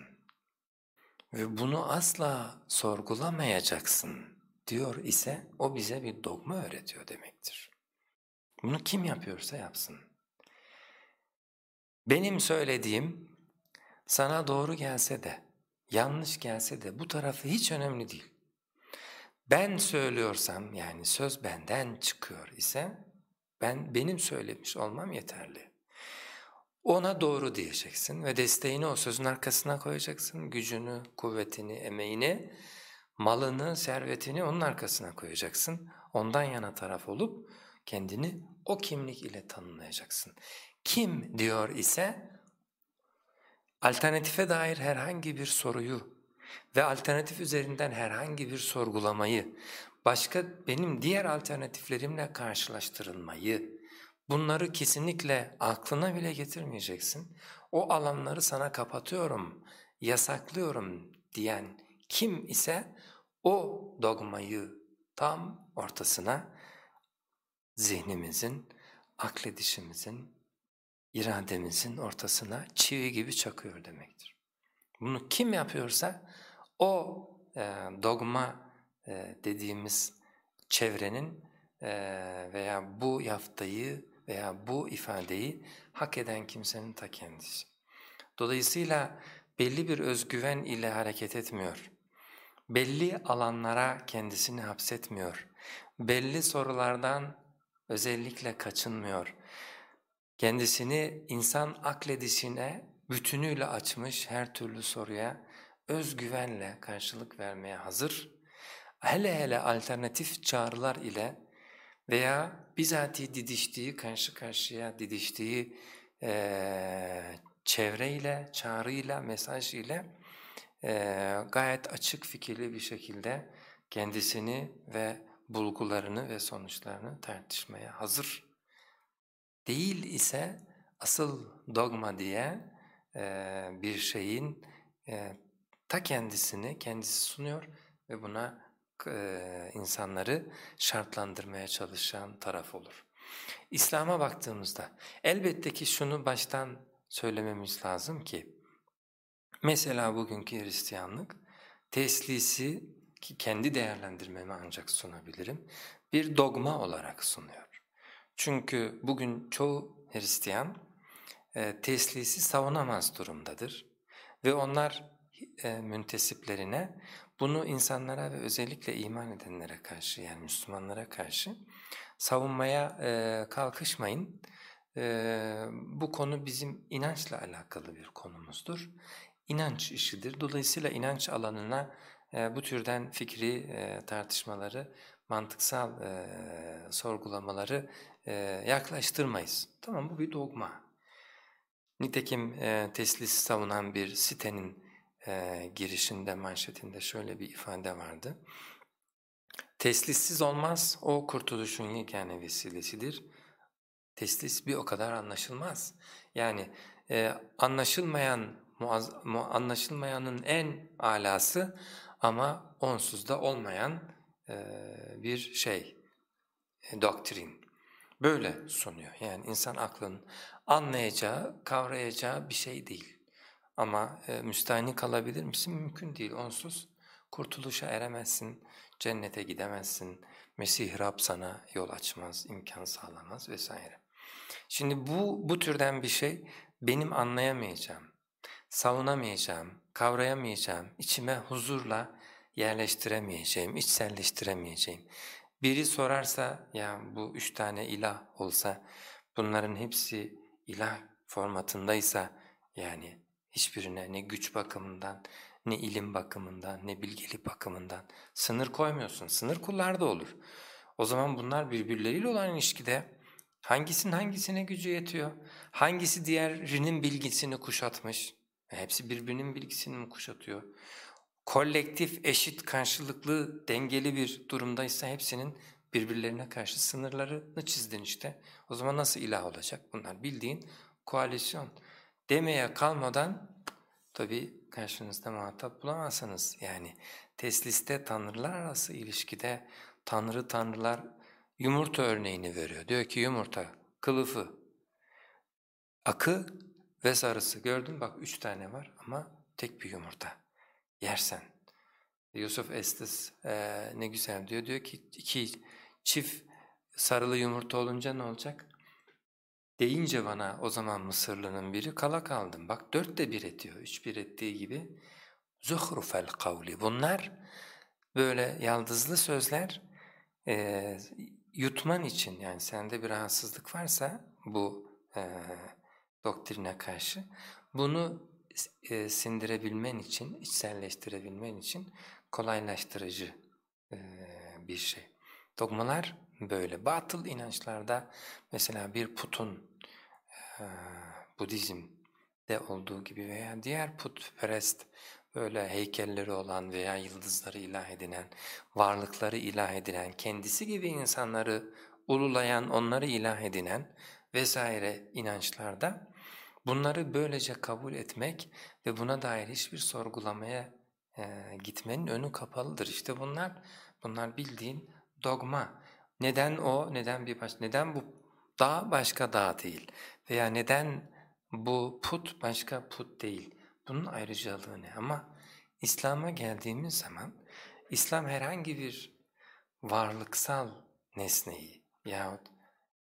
ve bunu asla sorgulamayacaksın diyor ise o bize bir dogma öğretiyor demektir. Bunu kim yapıyorsa yapsın. Benim söylediğim sana doğru gelse de, yanlış gelse de bu tarafı hiç önemli değil. Ben söylüyorsam yani söz benden çıkıyor ise ben benim söylemiş olmam yeterli. Ona doğru diyeceksin ve desteğini o sözün arkasına koyacaksın. Gücünü, kuvvetini, emeğini, malını, servetini onun arkasına koyacaksın. Ondan yana taraf olup kendini o kimlik ile tanımlayacaksın. Kim diyor ise alternatife dair herhangi bir soruyu ve alternatif üzerinden herhangi bir sorgulamayı, başka benim diğer alternatiflerimle karşılaştırılmayı, bunları kesinlikle aklına bile getirmeyeceksin. O alanları sana kapatıyorum, yasaklıyorum diyen kim ise o dogmayı tam ortasına zihnimizin, akledişimizin, irademizin ortasına çivi gibi çakıyor demektir. Bunu kim yapıyorsa o e, dogma e, dediğimiz çevrenin e, veya bu yaftayı veya bu ifadeyi hak eden kimsenin ta kendisi. Dolayısıyla belli bir özgüven ile hareket etmiyor. Belli alanlara kendisini hapsetmiyor. Belli sorulardan özellikle kaçınmıyor. Kendisini insan akledişine bütünüyle açmış her türlü soruya özgüvenle karşılık vermeye hazır. Hele hele alternatif çağrılar ile veya bizatihi didiştiği, karşı karşıya didiştiği e, çevreyle, çağrıyla, mesaj ile e, gayet açık fikirli bir şekilde kendisini ve bulgularını ve sonuçlarını tartışmaya hazır. Değil ise asıl dogma diye e, bir şeyin e, ta kendisini kendisi sunuyor ve buna e, insanları şartlandırmaya çalışan taraf olur. İslam'a baktığımızda elbette ki şunu baştan söylememiz lazım ki mesela bugünkü Hristiyanlık teslisi ki kendi değerlendirmemi ancak sunabilirim bir dogma olarak sunuyor. Çünkü bugün çoğu Hristiyan e, teslisi savunamaz durumdadır ve onlar e, müntesiplerine bunu insanlara ve özellikle iman edenlere karşı yani Müslümanlara karşı savunmaya e, kalkışmayın. E, bu konu bizim inançla alakalı bir konumuzdur. İnanç işidir. Dolayısıyla inanç alanına e, bu türden fikri e, tartışmaları, mantıksal e, sorgulamaları e, yaklaştırmayız. Tamam bu bir dogma. Nitekim e, teslisi savunan bir sitenin e, girişinde, manşetinde şöyle bir ifade vardı. Teslissiz olmaz, o kurtuluşun yegane vesilesidir. Teslis bir o kadar anlaşılmaz. Yani e, anlaşılmayan, anlaşılmayanın en alası ama onsuz da olmayan e, bir şey, e, doktrin. Böyle sunuyor. Yani insan aklının anlayacağı, kavrayacağı bir şey değil. Ama e, müstahni kalabilir misin? Mümkün değil. Onsuz kurtuluşa eremezsin, cennete gidemezsin, Mesih Rab sana yol açmaz, imkan sağlamaz vesaire. Şimdi bu, bu türden bir şey benim anlayamayacağım, savunamayacağım, kavrayamayacağım, içime huzurla yerleştiremeyeceğim, içselleştiremeyeceğim. Biri sorarsa ya bu üç tane ilah olsa bunların hepsi ilah formatındaysa yani hiçbirine ne güç bakımından ne ilim bakımından ne bilgelik bakımından sınır koymuyorsun. Sınır kullarda olur. O zaman bunlar birbirleriyle olan ilişkide hangisinin hangisine gücü yetiyor? Hangisi diğerinin bilgisini kuşatmış? E hepsi birbirinin bilgisini mi kuşatıyor? Kolektif, eşit, karşılıklı, dengeli bir durumdaysa hepsinin birbirlerine karşı sınırlarını çizdin işte. O zaman nasıl ilah olacak? Bunlar bildiğin koalisyon. Demeye kalmadan tabi karşınızda muhatap bulamazsınız. Yani tesliste tanrılar arası ilişkide tanrı tanrılar yumurta örneğini veriyor. Diyor ki yumurta, kılıfı, akı ve sarısı. Gördün bak üç tane var ama tek bir yumurta. Yersen. Yusuf Estes e, ne güzel diyor. Diyor ki iki çift sarılı yumurta olunca ne olacak? Deyince bana o zaman Mısırlı'nın biri kala kaldım. Bak dört de bir ediyor, üç bir ettiği gibi. Zuhrufel kavli. Bunlar böyle yaldızlı sözler e, yutman için yani sende bir rahatsızlık varsa bu e, doktrine karşı bunu e, sindirebilmen için, içselleştirebilmen için kolaylaştırıcı e, bir şey. Dogmalar böyle. Batıl inançlarda mesela bir putun e, Budizm'de olduğu gibi veya diğer putperest böyle heykelleri olan veya yıldızları ilah edinen, varlıkları ilah edilen, kendisi gibi insanları ululayan, onları ilah edinen vesaire inançlarda bunları böylece kabul etmek ve buna dair hiçbir sorgulamaya e, gitmenin önü kapalıdır. İşte bunlar bunlar bildiğin dogma. Neden o, neden bir baş, neden bu dağ başka dağ değil veya neden bu put başka put değil. Bunun ayrıcalığı ne? Ama İslam'a geldiğimiz zaman İslam herhangi bir varlıksal nesneyi yahut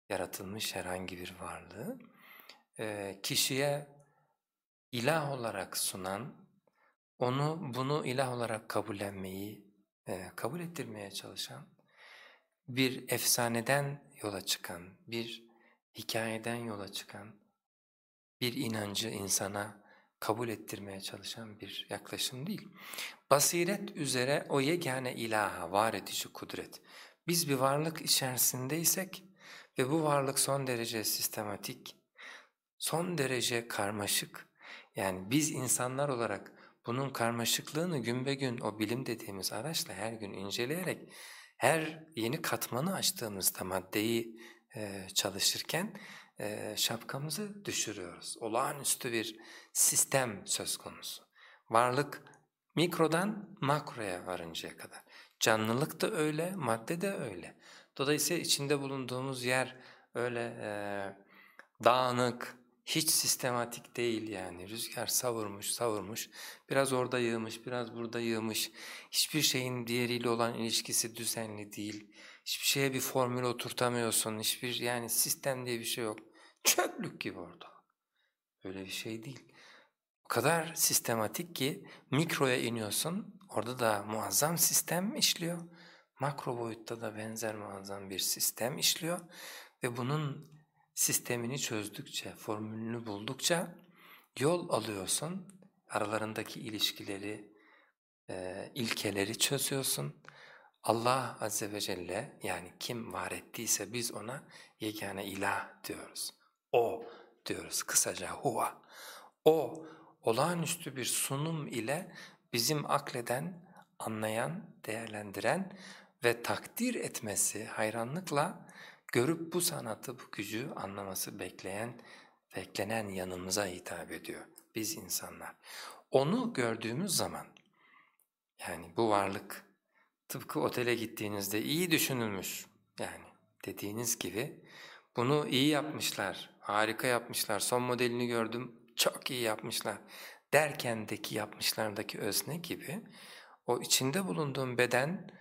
yaratılmış herhangi bir varlığı e, kişiye ilah olarak sunan, onu bunu ilah olarak kabullenmeyi, e, kabul ettirmeye çalışan bir efsaneden yola çıkan, bir hikayeden yola çıkan, bir inancı insana kabul ettirmeye çalışan bir yaklaşım değil. Basiret üzere o yegane ilaha, var edici kudret. Biz bir varlık içerisindeysek ve bu varlık son derece sistematik, son derece karmaşık, yani biz insanlar olarak bunun karmaşıklığını gün be gün o bilim dediğimiz araçla her gün inceleyerek her yeni katmanı açtığımızda maddeyi e, çalışırken e, şapkamızı düşürüyoruz. Olağanüstü bir sistem söz konusu. Varlık mikrodan makroya varıncaya kadar. Canlılık da öyle, madde de öyle. Dolayısıyla içinde bulunduğumuz yer öyle e, dağınık, hiç sistematik değil yani. Rüzgar savurmuş, savurmuş, biraz orada yığmış, biraz burada yığmış. Hiçbir şeyin diğeriyle olan ilişkisi düzenli değil. Hiçbir şeye bir formül oturtamıyorsun, hiçbir yani sistem diye bir şey yok. Çöplük gibi orada. Öyle bir şey değil. O kadar sistematik ki mikroya iniyorsun, orada da muazzam sistem işliyor. Makro boyutta da benzer muazzam bir sistem işliyor ve bunun sistemini çözdükçe, formülünü buldukça yol alıyorsun, aralarındaki ilişkileri, e, ilkeleri çözüyorsun. Allah Azze ve Celle yani kim var ettiyse biz ona yegane ilah diyoruz. O diyoruz kısaca huva. O olağanüstü bir sunum ile bizim akleden, anlayan, değerlendiren ve takdir etmesi hayranlıkla görüp bu sanatı, bu gücü anlaması bekleyen, beklenen yanımıza hitap ediyor biz insanlar. Onu gördüğümüz zaman yani bu varlık tıpkı otele gittiğinizde iyi düşünülmüş yani dediğiniz gibi bunu iyi yapmışlar, harika yapmışlar, son modelini gördüm çok iyi yapmışlar derkendeki yapmışlardaki özne gibi o içinde bulunduğun beden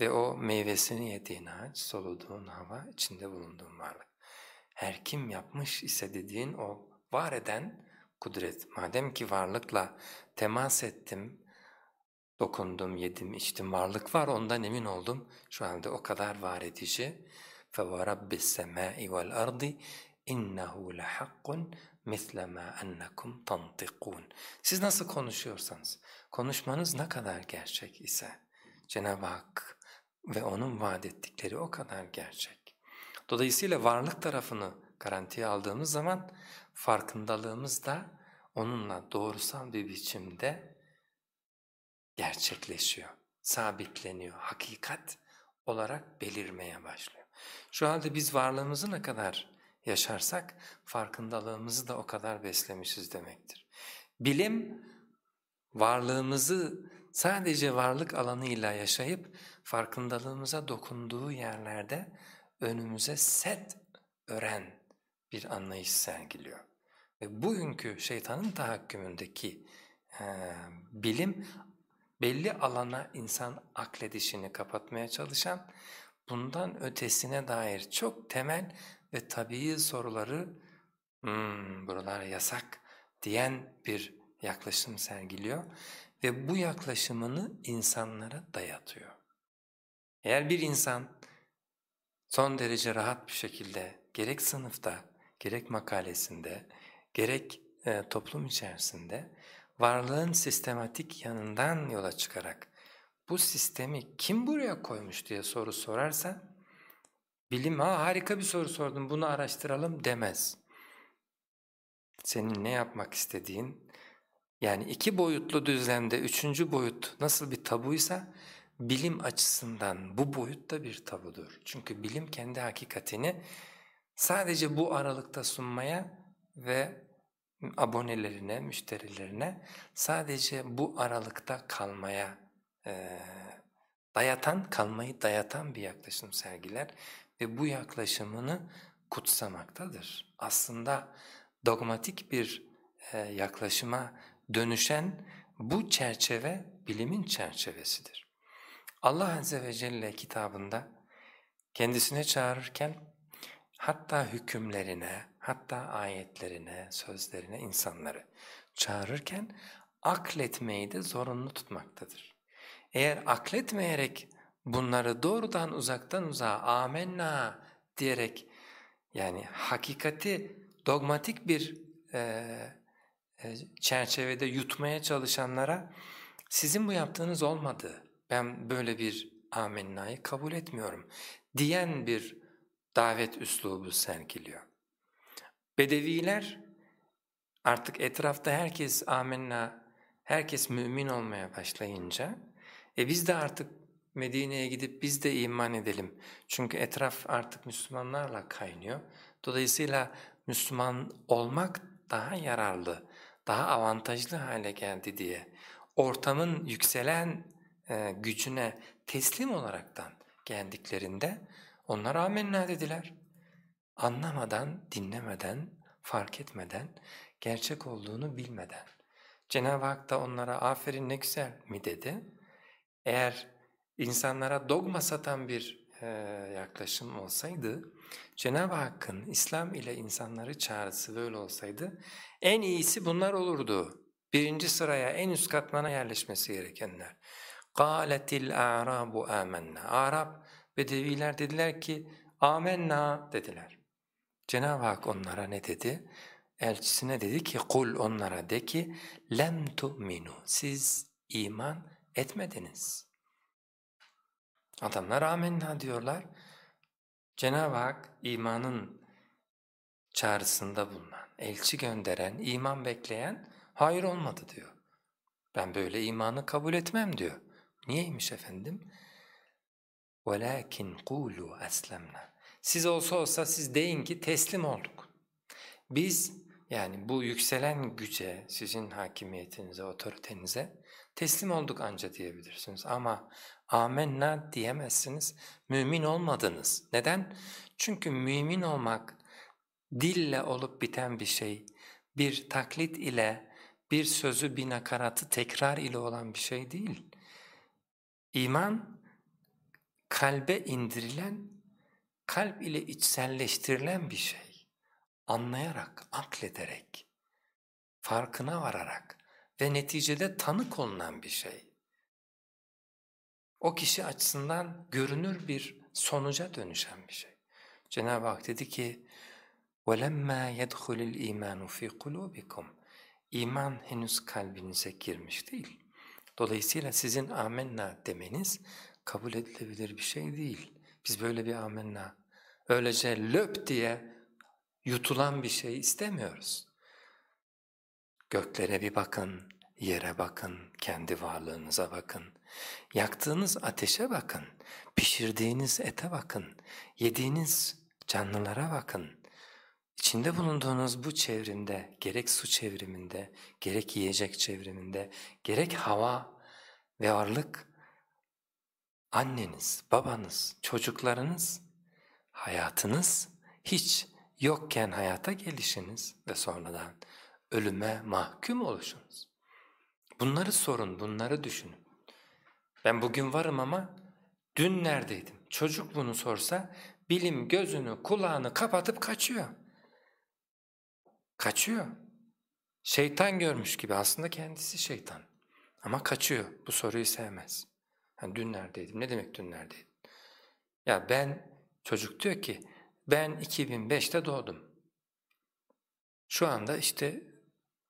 ve o meyvesini yediğin ağaç, soluduğun hava, içinde bulunduğun varlık. Her kim yapmış ise dediğin o var eden kudret. Madem ki varlıkla temas ettim, dokundum, yedim, içtim, varlık var ondan emin oldum. Şu anda o kadar var edici. فَوَرَبِّ السَّمَاءِ وَالْأَرْضِ اِنَّهُ لَحَقٌّ مِثْلَ مَا أَنَّكُمْ تَنْطِقُونَ Siz nasıl konuşuyorsanız, konuşmanız ne kadar gerçek ise Cenab-ı Hak ve onun vaat ettikleri o kadar gerçek. Dolayısıyla varlık tarafını garantiye aldığımız zaman farkındalığımız da onunla doğrusal bir biçimde gerçekleşiyor, sabitleniyor, hakikat olarak belirmeye başlıyor. Şu halde biz varlığımızı ne kadar yaşarsak farkındalığımızı da o kadar beslemişiz demektir. Bilim varlığımızı sadece varlık alanıyla yaşayıp farkındalığımıza dokunduğu yerlerde önümüze set ören bir anlayış sergiliyor. Ve bugünkü şeytanın tahakkümündeki e, bilim belli alana insan akledişini kapatmaya çalışan, bundan ötesine dair çok temel ve tabii soruları hmm, buralar yasak diyen bir yaklaşım sergiliyor ve bu yaklaşımını insanlara dayatıyor. Eğer bir insan son derece rahat bir şekilde gerek sınıfta, gerek makalesinde, gerek e, toplum içerisinde varlığın sistematik yanından yola çıkarak bu sistemi kim buraya koymuş diye soru sorarsa bilim ha harika bir soru sordum bunu araştıralım demez. Senin ne yapmak istediğin yani iki boyutlu düzlemde üçüncü boyut nasıl bir tabuysa bilim açısından bu boyut da bir tabudur. Çünkü bilim kendi hakikatini sadece bu aralıkta sunmaya ve abonelerine, müşterilerine sadece bu aralıkta kalmaya e, dayatan, kalmayı dayatan bir yaklaşım sergiler ve bu yaklaşımını kutsamaktadır. Aslında dogmatik bir e, yaklaşıma dönüşen bu çerçeve bilimin çerçevesidir. Allah Azze ve Celle kitabında kendisine çağırırken hatta hükümlerine, hatta ayetlerine, sözlerine insanları çağırırken akletmeyi de zorunlu tutmaktadır. Eğer akletmeyerek bunları doğrudan uzaktan uzağa amenna diyerek yani hakikati dogmatik bir e, e, çerçevede yutmaya çalışanlara sizin bu yaptığınız olmadı, ben böyle bir amennayı kabul etmiyorum diyen bir davet üslubu sergiliyor. Bedeviler artık etrafta herkes amenna, herkes mümin olmaya başlayınca e biz de artık Medine'ye gidip biz de iman edelim. Çünkü etraf artık Müslümanlarla kaynıyor. Dolayısıyla Müslüman olmak daha yararlı, daha avantajlı hale geldi diye ortamın yükselen e, gücüne teslim olaraktan geldiklerinde onlar amenna dediler. anlamadan, dinlemeden, fark etmeden, gerçek olduğunu bilmeden. Cenab-ı Hak da onlara aferin ne güzel mi dedi. Eğer insanlara dogma satan bir e, yaklaşım olsaydı, Cenab-ı Hakk'ın İslam ile insanları çağrısı böyle olsaydı, en iyisi bunlar olurdu. Birinci sıraya, en üst katmana yerleşmesi gerekenler. قَالَتِ الْاَعْرَابُ آمَنَّا Arap, Bedeviler dediler ki, amenna dediler. Cenab-ı Hak onlara ne dedi? Elçisine dedi ki, kul onlara de ki, lem tu'minu, siz iman etmediniz. Adamlar amenna diyorlar. Cenab-ı Hak imanın çağrısında bulunan, elçi gönderen, iman bekleyen hayır olmadı diyor. Ben böyle imanı kabul etmem diyor. Niyeymiş efendim? وَلَاكِنْ قُولُوا أَسْلَمْنَا Siz olsa olsa siz deyin ki teslim olduk. Biz yani bu yükselen güce, sizin hakimiyetinize, otoritenize teslim olduk anca diyebilirsiniz. Ama amenna diyemezsiniz, mümin olmadınız. Neden? Çünkü mümin olmak dille olup biten bir şey, bir taklit ile, bir sözü, bir nakaratı tekrar ile olan bir şey değil. İman, kalbe indirilen, kalp ile içselleştirilen bir şey. Anlayarak, aklederek, farkına vararak ve neticede tanık olunan bir şey. O kişi açısından görünür bir sonuca dönüşen bir şey. Cenab-ı Hak dedi ki, وَلَمَّا يَدْخُلِ الْا۪يمَانُ ف۪ي قُلُوبِكُمْ İman henüz kalbinize girmiş değil. Dolayısıyla sizin amenna demeniz kabul edilebilir bir şey değil. Biz böyle bir amenna, öylece löp diye yutulan bir şey istemiyoruz. Göklere bir bakın, yere bakın, kendi varlığınıza bakın. Yaktığınız ateşe bakın, pişirdiğiniz ete bakın, yediğiniz canlılara bakın. İçinde bulunduğunuz bu çevrimde, gerek su çevriminde, gerek yiyecek çevriminde, gerek hava ve varlık, anneniz, babanız, çocuklarınız, hayatınız, hiç yokken hayata gelişiniz ve sonradan ölüme mahkum oluşunuz. Bunları sorun, bunları düşünün. Ben bugün varım ama dün neredeydim? Çocuk bunu sorsa bilim gözünü, kulağını kapatıp kaçıyor. Kaçıyor. Şeytan görmüş gibi aslında kendisi şeytan. Ama kaçıyor. Bu soruyu sevmez. Yani dün neredeydim? Ne demek dün neredeydim? Ya ben, çocuk diyor ki ben 2005'te doğdum. Şu anda işte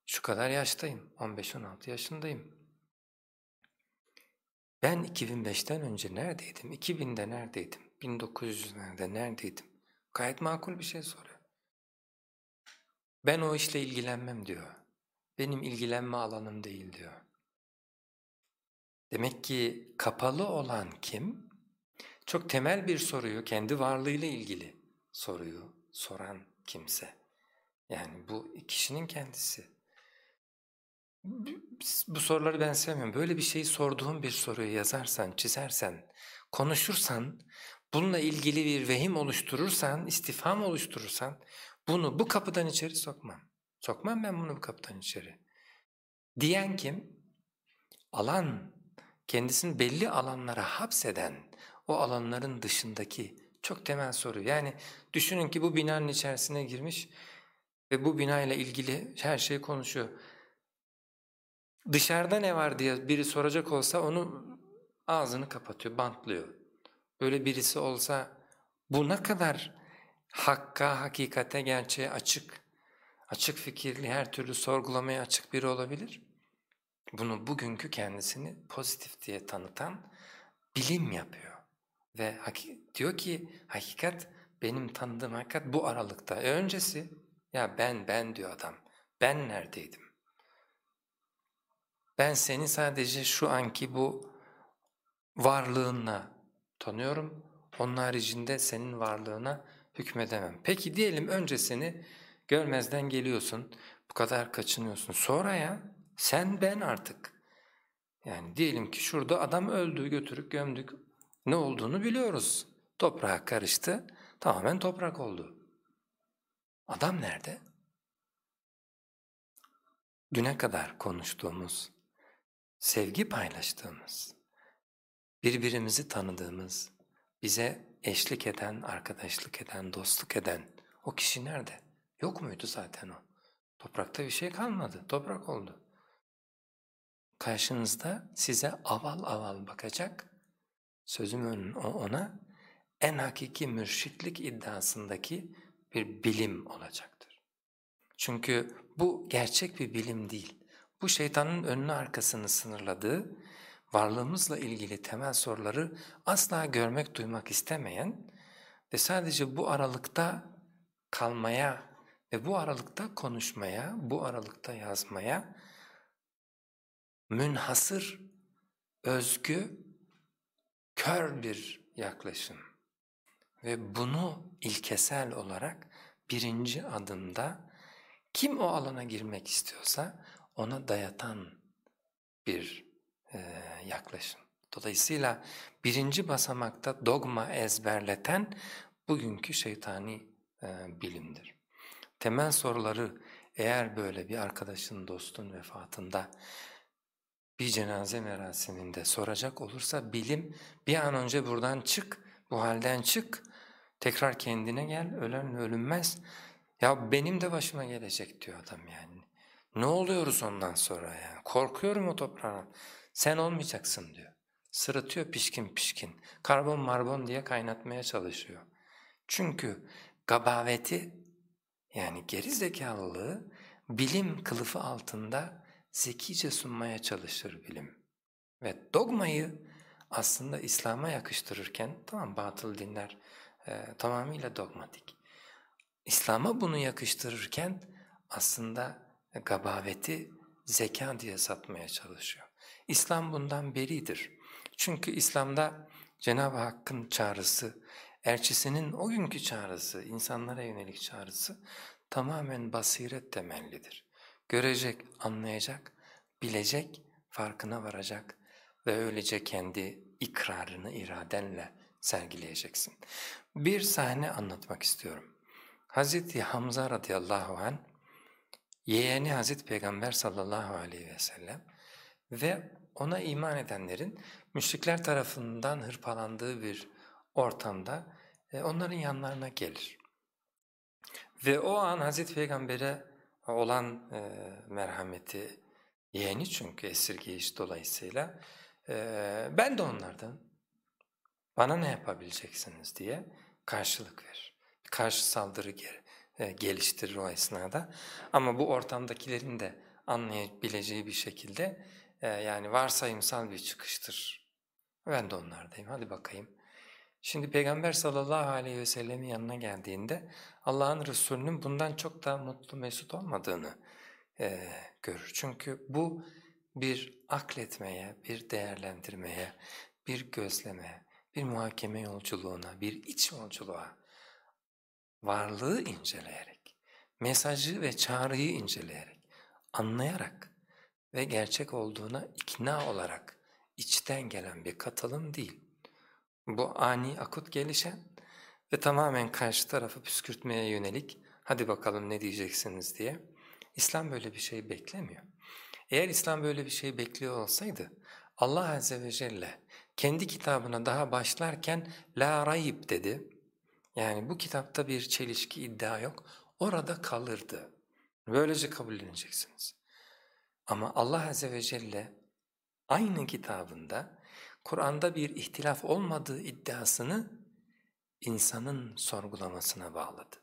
şu kadar yaştayım. 15-16 yaşındayım. Ben 2005'ten önce neredeydim? 2000'de neredeydim? 1900'lerde neredeydim? Gayet makul bir şey soruyor. Ben o işle ilgilenmem diyor. Benim ilgilenme alanım değil diyor. Demek ki kapalı olan kim? Çok temel bir soruyu, kendi varlığıyla ilgili soruyu soran kimse. Yani bu kişinin kendisi. Bu soruları ben sevmiyorum. Böyle bir şeyi sorduğun bir soruyu yazarsan, çizersen, konuşursan, bununla ilgili bir vehim oluşturursan, istifham oluşturursan, bunu bu kapıdan içeri sokmam. Sokmam ben bunu bu kapıdan içeri. Diyen kim? Alan, kendisini belli alanlara hapseden, o alanların dışındaki çok temel soru. Yani düşünün ki bu binanın içerisine girmiş ve bu binayla ilgili her şeyi konuşuyor. Dışarıda ne var diye biri soracak olsa onu ağzını kapatıyor, bantlıyor. Böyle birisi olsa bu ne kadar hakka, hakikate, gerçeğe açık, açık fikirli, her türlü sorgulamaya açık biri olabilir. Bunu bugünkü kendisini pozitif diye tanıtan bilim yapıyor. Ve diyor ki hakikat benim tanıdığım hakikat bu aralıkta. E öncesi ya ben ben diyor adam. Ben neredeydim? Ben seni sadece şu anki bu varlığınla tanıyorum. Onun haricinde senin varlığına hükmedemem. Peki diyelim öncesini görmezden geliyorsun, bu kadar kaçınıyorsun. Sonra ya sen ben artık. Yani diyelim ki şurada adam öldü götürüp gömdük. Ne olduğunu biliyoruz. Toprağa karıştı, tamamen toprak oldu. Adam nerede? Düne kadar konuştuğumuz, sevgi paylaştığımız, birbirimizi tanıdığımız, bize eşlik eden, arkadaşlık eden, dostluk eden o kişi nerede? Yok muydu zaten o? Toprakta bir şey kalmadı, toprak oldu. Karşınızda size aval aval bakacak, sözüm ona en hakiki mürşitlik iddiasındaki bir bilim olacaktır. Çünkü bu gerçek bir bilim değil. Bu şeytanın önünü arkasını sınırladığı, varlığımızla ilgili temel soruları asla görmek duymak istemeyen ve sadece bu aralıkta kalmaya ve bu aralıkta konuşmaya, bu aralıkta yazmaya münhasır, özgü, kör bir yaklaşım. Ve bunu ilkesel olarak birinci adımda kim o alana girmek istiyorsa ona dayatan bir e, yaklaşım. Dolayısıyla birinci basamakta dogma ezberleten bugünkü şeytani e, bilimdir. Temel soruları eğer böyle bir arkadaşın, dostun vefatında bir cenaze merasiminde soracak olursa bilim bir an önce buradan çık, bu halden çık, tekrar kendine gel, ölen ölünmez. Ya benim de başıma gelecek diyor adam yani. Ne oluyoruz ondan sonra ya? Korkuyorum o toprağın. Sen olmayacaksın diyor. Sırıtıyor pişkin pişkin. Karbon marbon diye kaynatmaya çalışıyor. Çünkü gabaveti yani geri zekalılığı bilim kılıfı altında zekice sunmaya çalışır bilim. Ve dogmayı aslında İslam'a yakıştırırken tamam batıl dinler e, tamamıyla dogmatik. İslam'a bunu yakıştırırken aslında gabaveti zeka diye satmaya çalışıyor. İslam bundan beridir. Çünkü İslam'da Cenab-ı Hakk'ın çağrısı, elçisinin o günkü çağrısı, insanlara yönelik çağrısı tamamen basiret temellidir. Görecek, anlayacak, bilecek, farkına varacak ve öylece kendi ikrarını iradenle sergileyeceksin. Bir sahne anlatmak istiyorum. Hazreti Hamza radıyallahu anh, yeğeni Hazreti Peygamber sallallahu aleyhi ve sellem ve ona iman edenlerin müşrikler tarafından hırpalandığı bir ortamda e, onların yanlarına gelir. Ve o an Hazreti Peygamber'e olan e, merhameti yeğeni çünkü esirgeyiş dolayısıyla e, ben de onlardan bana ne yapabileceksiniz diye karşılık verir. Karşı saldırı gel, e, geliştirir o esnada ama bu ortamdakilerin de anlayabileceği bir şekilde e, yani varsayımsal bir çıkıştır. Ben de onlardayım hadi bakayım. Şimdi Peygamber sallallahu aleyhi ve sellemin yanına geldiğinde Allah'ın Resulü'nün bundan çok da mutlu mesut olmadığını e, görür. Çünkü bu bir akletmeye, bir değerlendirmeye, bir gözlemeye, bir muhakeme yolculuğuna, bir iç yolculuğa, varlığı inceleyerek, mesajı ve çağrıyı inceleyerek, anlayarak ve gerçek olduğuna ikna olarak içten gelen bir katılım değil. Bu ani akut gelişen ve tamamen karşı tarafı püskürtmeye yönelik hadi bakalım ne diyeceksiniz diye İslam böyle bir şey beklemiyor. Eğer İslam böyle bir şey bekliyor olsaydı Allah Azze ve Celle kendi kitabına daha başlarken la rayib dedi. Yani bu kitapta bir çelişki iddia yok. Orada kalırdı. Böylece kabulleneceksiniz. Ama Allah Azze ve Celle aynı kitabında Kur'an'da bir ihtilaf olmadığı iddiasını insanın sorgulamasına bağladı.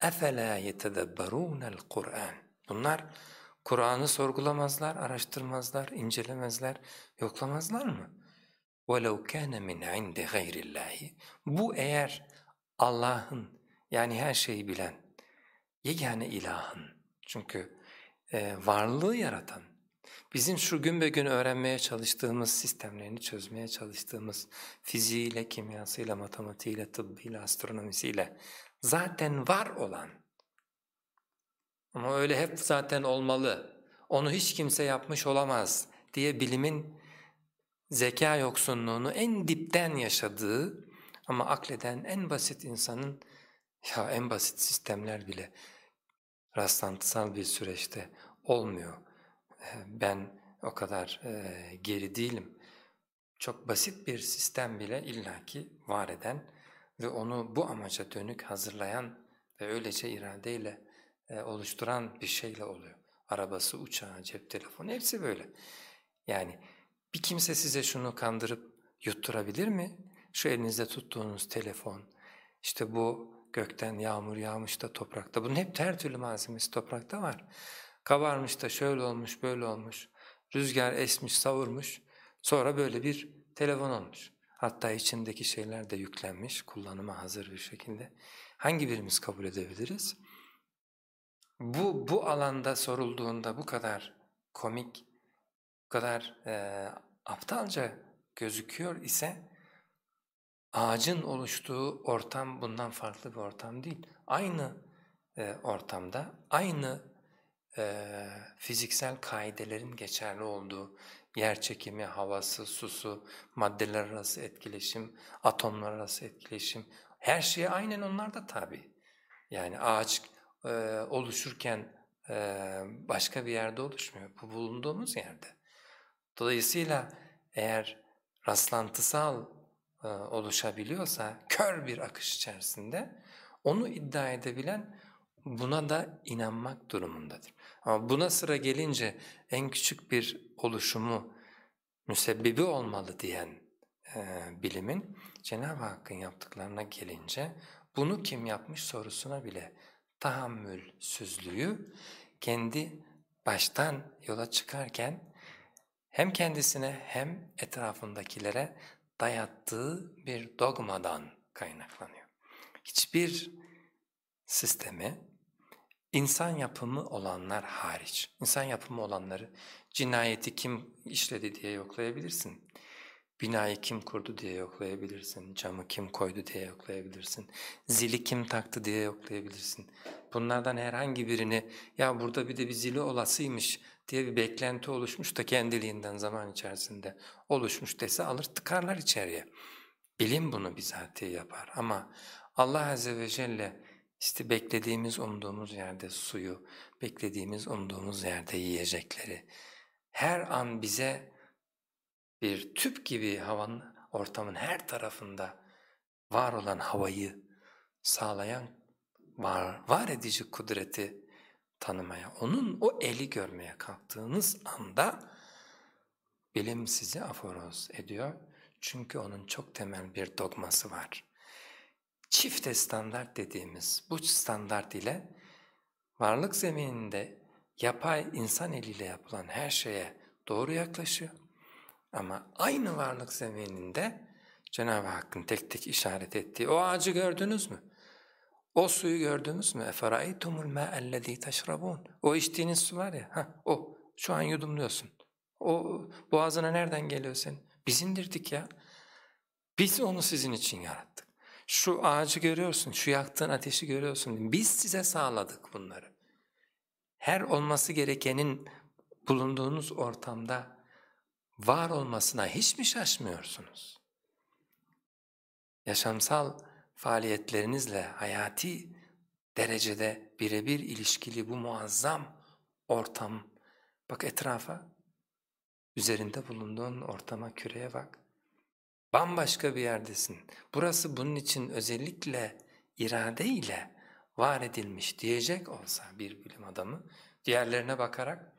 اَفَلَا يَتَدَبَّرُونَ الْقُرْآنِ Bunlar Kur'an'ı sorgulamazlar, araştırmazlar, incelemezler, yoklamazlar mı? وَلَوْ كَانَ مِنْ عِنْدِ غَيْرِ اللّٰهِ Bu eğer Allah'ın yani her şeyi bilen, yegane ilahın çünkü e, varlığı yaratan, bizim şu gün be gün öğrenmeye çalıştığımız sistemlerini çözmeye çalıştığımız fiziğiyle, kimyasıyla, matematiğiyle, tıbbıyla, astronomisiyle zaten var olan ama öyle hep zaten olmalı, onu hiç kimse yapmış olamaz diye bilimin zeka yoksunluğunu en dipten yaşadığı ama akleden en basit insanın Ya en basit sistemler bile rastlantısal bir süreçte olmuyor. Ben o kadar e, geri değilim. Çok basit bir sistem bile illaki var eden ve onu bu amaca dönük hazırlayan ve öylece iradeyle e, oluşturan bir şeyle oluyor. Arabası, uçağı, cep telefonu hepsi böyle. Yani bir kimse size şunu kandırıp yutturabilir mi? Şu elinizde tuttuğunuz telefon, işte bu gökten yağmur yağmış da toprakta. Bunun hep her türlü malzemesi toprakta var. Kabarmış da şöyle olmuş, böyle olmuş. Rüzgar esmiş, savurmuş. Sonra böyle bir telefon olmuş. Hatta içindeki şeyler de yüklenmiş, kullanıma hazır bir şekilde. Hangi birimiz kabul edebiliriz? Bu, bu alanda sorulduğunda bu kadar komik, bu kadar e, aptalca gözüküyor ise ağacın oluştuğu ortam bundan farklı bir ortam değil. Aynı e, ortamda, aynı e, fiziksel kaidelerin geçerli olduğu yer çekimi, havası, susu, maddeler arası etkileşim, atomlar arası etkileşim, her şeye aynen onlar da tabi. Yani ağaç e, oluşurken e, başka bir yerde oluşmuyor, bu bulunduğumuz yerde. Dolayısıyla eğer rastlantısal oluşabiliyorsa kör bir akış içerisinde onu iddia edebilen buna da inanmak durumundadır. Ama buna sıra gelince en küçük bir oluşumu müsebbibi olmalı diyen e, bilimin Cenab-ı Hakk'ın yaptıklarına gelince bunu kim yapmış sorusuna bile tahammülsüzlüğü kendi baştan yola çıkarken hem kendisine hem etrafındakilere dayattığı bir dogmadan kaynaklanıyor. Hiçbir sistemi insan yapımı olanlar hariç, insan yapımı olanları cinayeti kim işledi diye yoklayabilirsin. Binayı kim kurdu diye yoklayabilirsin, camı kim koydu diye yoklayabilirsin, zili kim taktı diye yoklayabilirsin. Bunlardan herhangi birini ya burada bir de bir zili olasıymış diye bir beklenti oluşmuş da kendiliğinden zaman içerisinde oluşmuş dese alır tıkarlar içeriye. Bilim bunu bizatihi yapar ama Allah Azze ve Celle işte beklediğimiz umduğumuz yerde suyu, beklediğimiz umduğumuz yerde yiyecekleri, her an bize bir tüp gibi havanın, ortamın her tarafında var olan havayı sağlayan var, var edici kudreti tanımaya, onun o eli görmeye kalktığınız anda bilim sizi aforoz ediyor. Çünkü onun çok temel bir dogması var. Çifte standart dediğimiz bu standart ile varlık zemininde yapay insan eliyle yapılan her şeye doğru yaklaşıyor. Ama aynı varlık zemininde Cenab-ı Hakk'ın tek tek işaret ettiği o ağacı gördünüz mü? O suyu gördünüz mü? اَفَرَأَيْتُمُ الْمَاءَ الَّذ۪ي تَشْرَبُونَ O içtiğiniz su var ya, ha, o. Şu an yudumluyorsun. O boğazına nereden geliyor senin? Biz indirdik ya. Biz onu sizin için yarattık. Şu ağacı görüyorsun, şu yaktığın ateşi görüyorsun. Biz size sağladık bunları. Her olması gerekenin bulunduğunuz ortamda var olmasına hiç mi şaşmıyorsunuz? Yaşamsal faaliyetlerinizle hayati derecede birebir ilişkili bu muazzam ortam, bak etrafa, üzerinde bulunduğun ortama, küreye bak. Bambaşka bir yerdesin. Burası bunun için özellikle iradeyle var edilmiş diyecek olsa bir bilim adamı, diğerlerine bakarak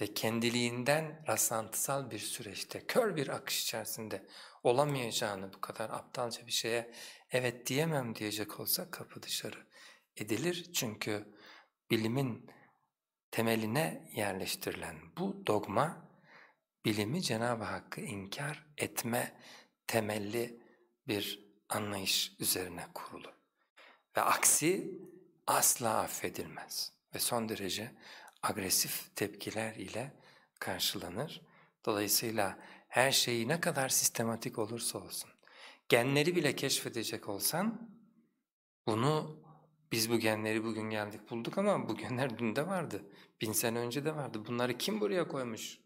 ve kendiliğinden rastlantısal bir süreçte, kör bir akış içerisinde olamayacağını bu kadar aptalca bir şeye evet diyemem diyecek olsa kapı dışarı edilir. Çünkü bilimin temeline yerleştirilen bu dogma, bilimi Cenab-ı Hakk'ı inkar etme temelli bir anlayış üzerine kurulu. Ve aksi asla affedilmez ve son derece agresif tepkiler ile karşılanır. Dolayısıyla her şeyi ne kadar sistematik olursa olsun, genleri bile keşfedecek olsan, bunu biz bu genleri bugün geldik bulduk ama bu genler [LAUGHS] dün de vardı, bin sene önce de vardı, bunları kim buraya koymuş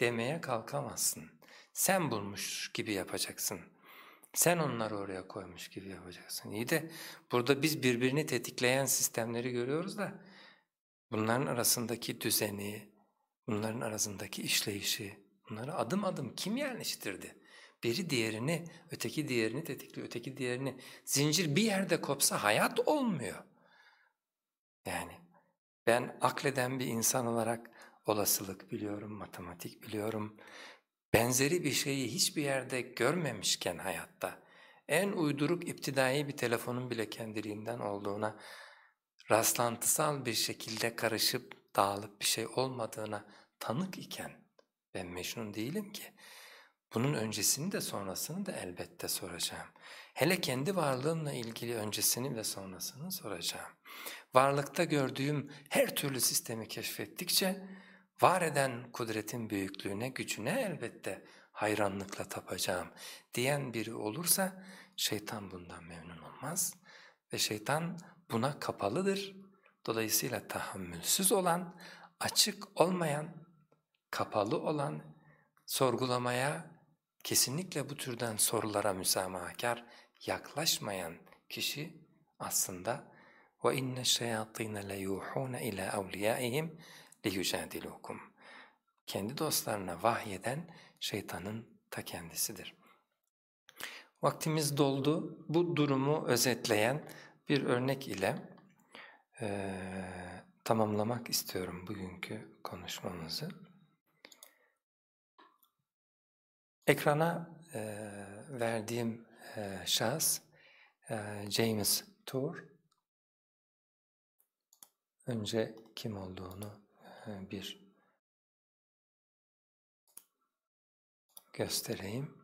demeye kalkamazsın. Sen bulmuş gibi yapacaksın. Sen onları oraya koymuş gibi yapacaksın. İyi de burada biz birbirini tetikleyen sistemleri görüyoruz da bunların arasındaki düzeni, bunların arasındaki işleyişi, bunları adım adım kim yerleştirdi? Biri diğerini, öteki diğerini tetikliyor, öteki diğerini. Zincir bir yerde kopsa hayat olmuyor. Yani ben akleden bir insan olarak olasılık biliyorum, matematik biliyorum. Benzeri bir şeyi hiçbir yerde görmemişken hayatta, en uyduruk iptidai bir telefonun bile kendiliğinden olduğuna, rastlantısal bir şekilde karışıp dağılıp bir şey olmadığına tanık iken ben mecnun değilim ki. Bunun öncesini de sonrasını da elbette soracağım. Hele kendi varlığımla ilgili öncesini ve sonrasını soracağım. Varlıkta gördüğüm her türlü sistemi keşfettikçe var eden kudretin büyüklüğüne, gücüne elbette hayranlıkla tapacağım diyen biri olursa şeytan bundan memnun olmaz ve şeytan buna kapalıdır. Dolayısıyla tahammülsüz olan, açık olmayan, kapalı olan, sorgulamaya, kesinlikle bu türden sorulara müsamahakar yaklaşmayan kişi aslında وَاِنَّ الشَّيَاطِينَ لَيُوحُونَ اِلَى اَوْلِيَائِهِمْ لِيُجَادِلُوكُمْ Kendi dostlarına vahyeden şeytanın ta kendisidir. Vaktimiz doldu. Bu durumu özetleyen bir örnek ile e, tamamlamak istiyorum bugünkü konuşmamızı. Ekrana e, verdiğim e, şahıs e, James Tour. Önce kim olduğunu e, bir göstereyim.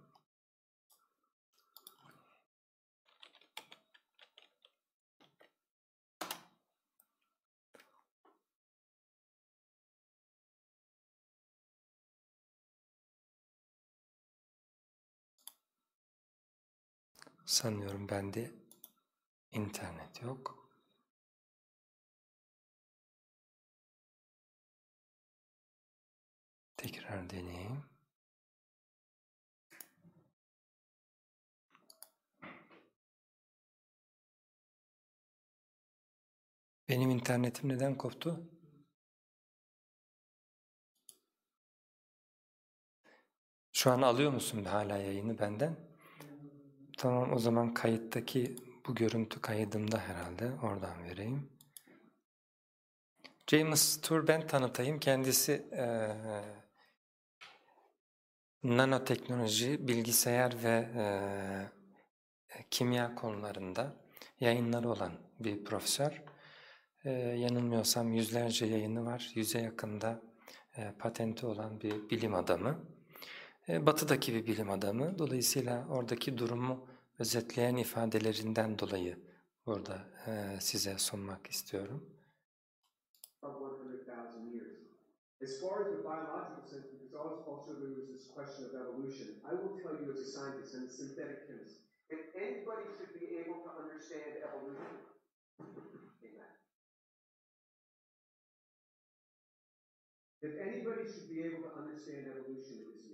Sanıyorum bende internet yok. Tekrar deneyeyim. Benim internetim neden koptu? Şu an alıyor musun hala yayını benden? Tamam o zaman kayıttaki bu görüntü kaydımda herhalde oradan vereyim. James Tour ben tanıtayım. Kendisi e, nanoteknoloji, bilgisayar ve e, kimya konularında yayınları olan bir profesör. E, yanılmıyorsam yüzlerce yayını var. Yüze yakında e, patenti olan bir bilim adamı. E, batı'daki bir bilim adamı. Dolayısıyla oradaki durumu özetleyen ifadelerinden dolayı burada e, size sunmak istiyorum. As far as the biological sense, because also there was this question of evolution, I will tell you as a scientist and a synthetic chemist, if anybody should be able to understand evolution, amen. If anybody should be able to understand evolution, it is me.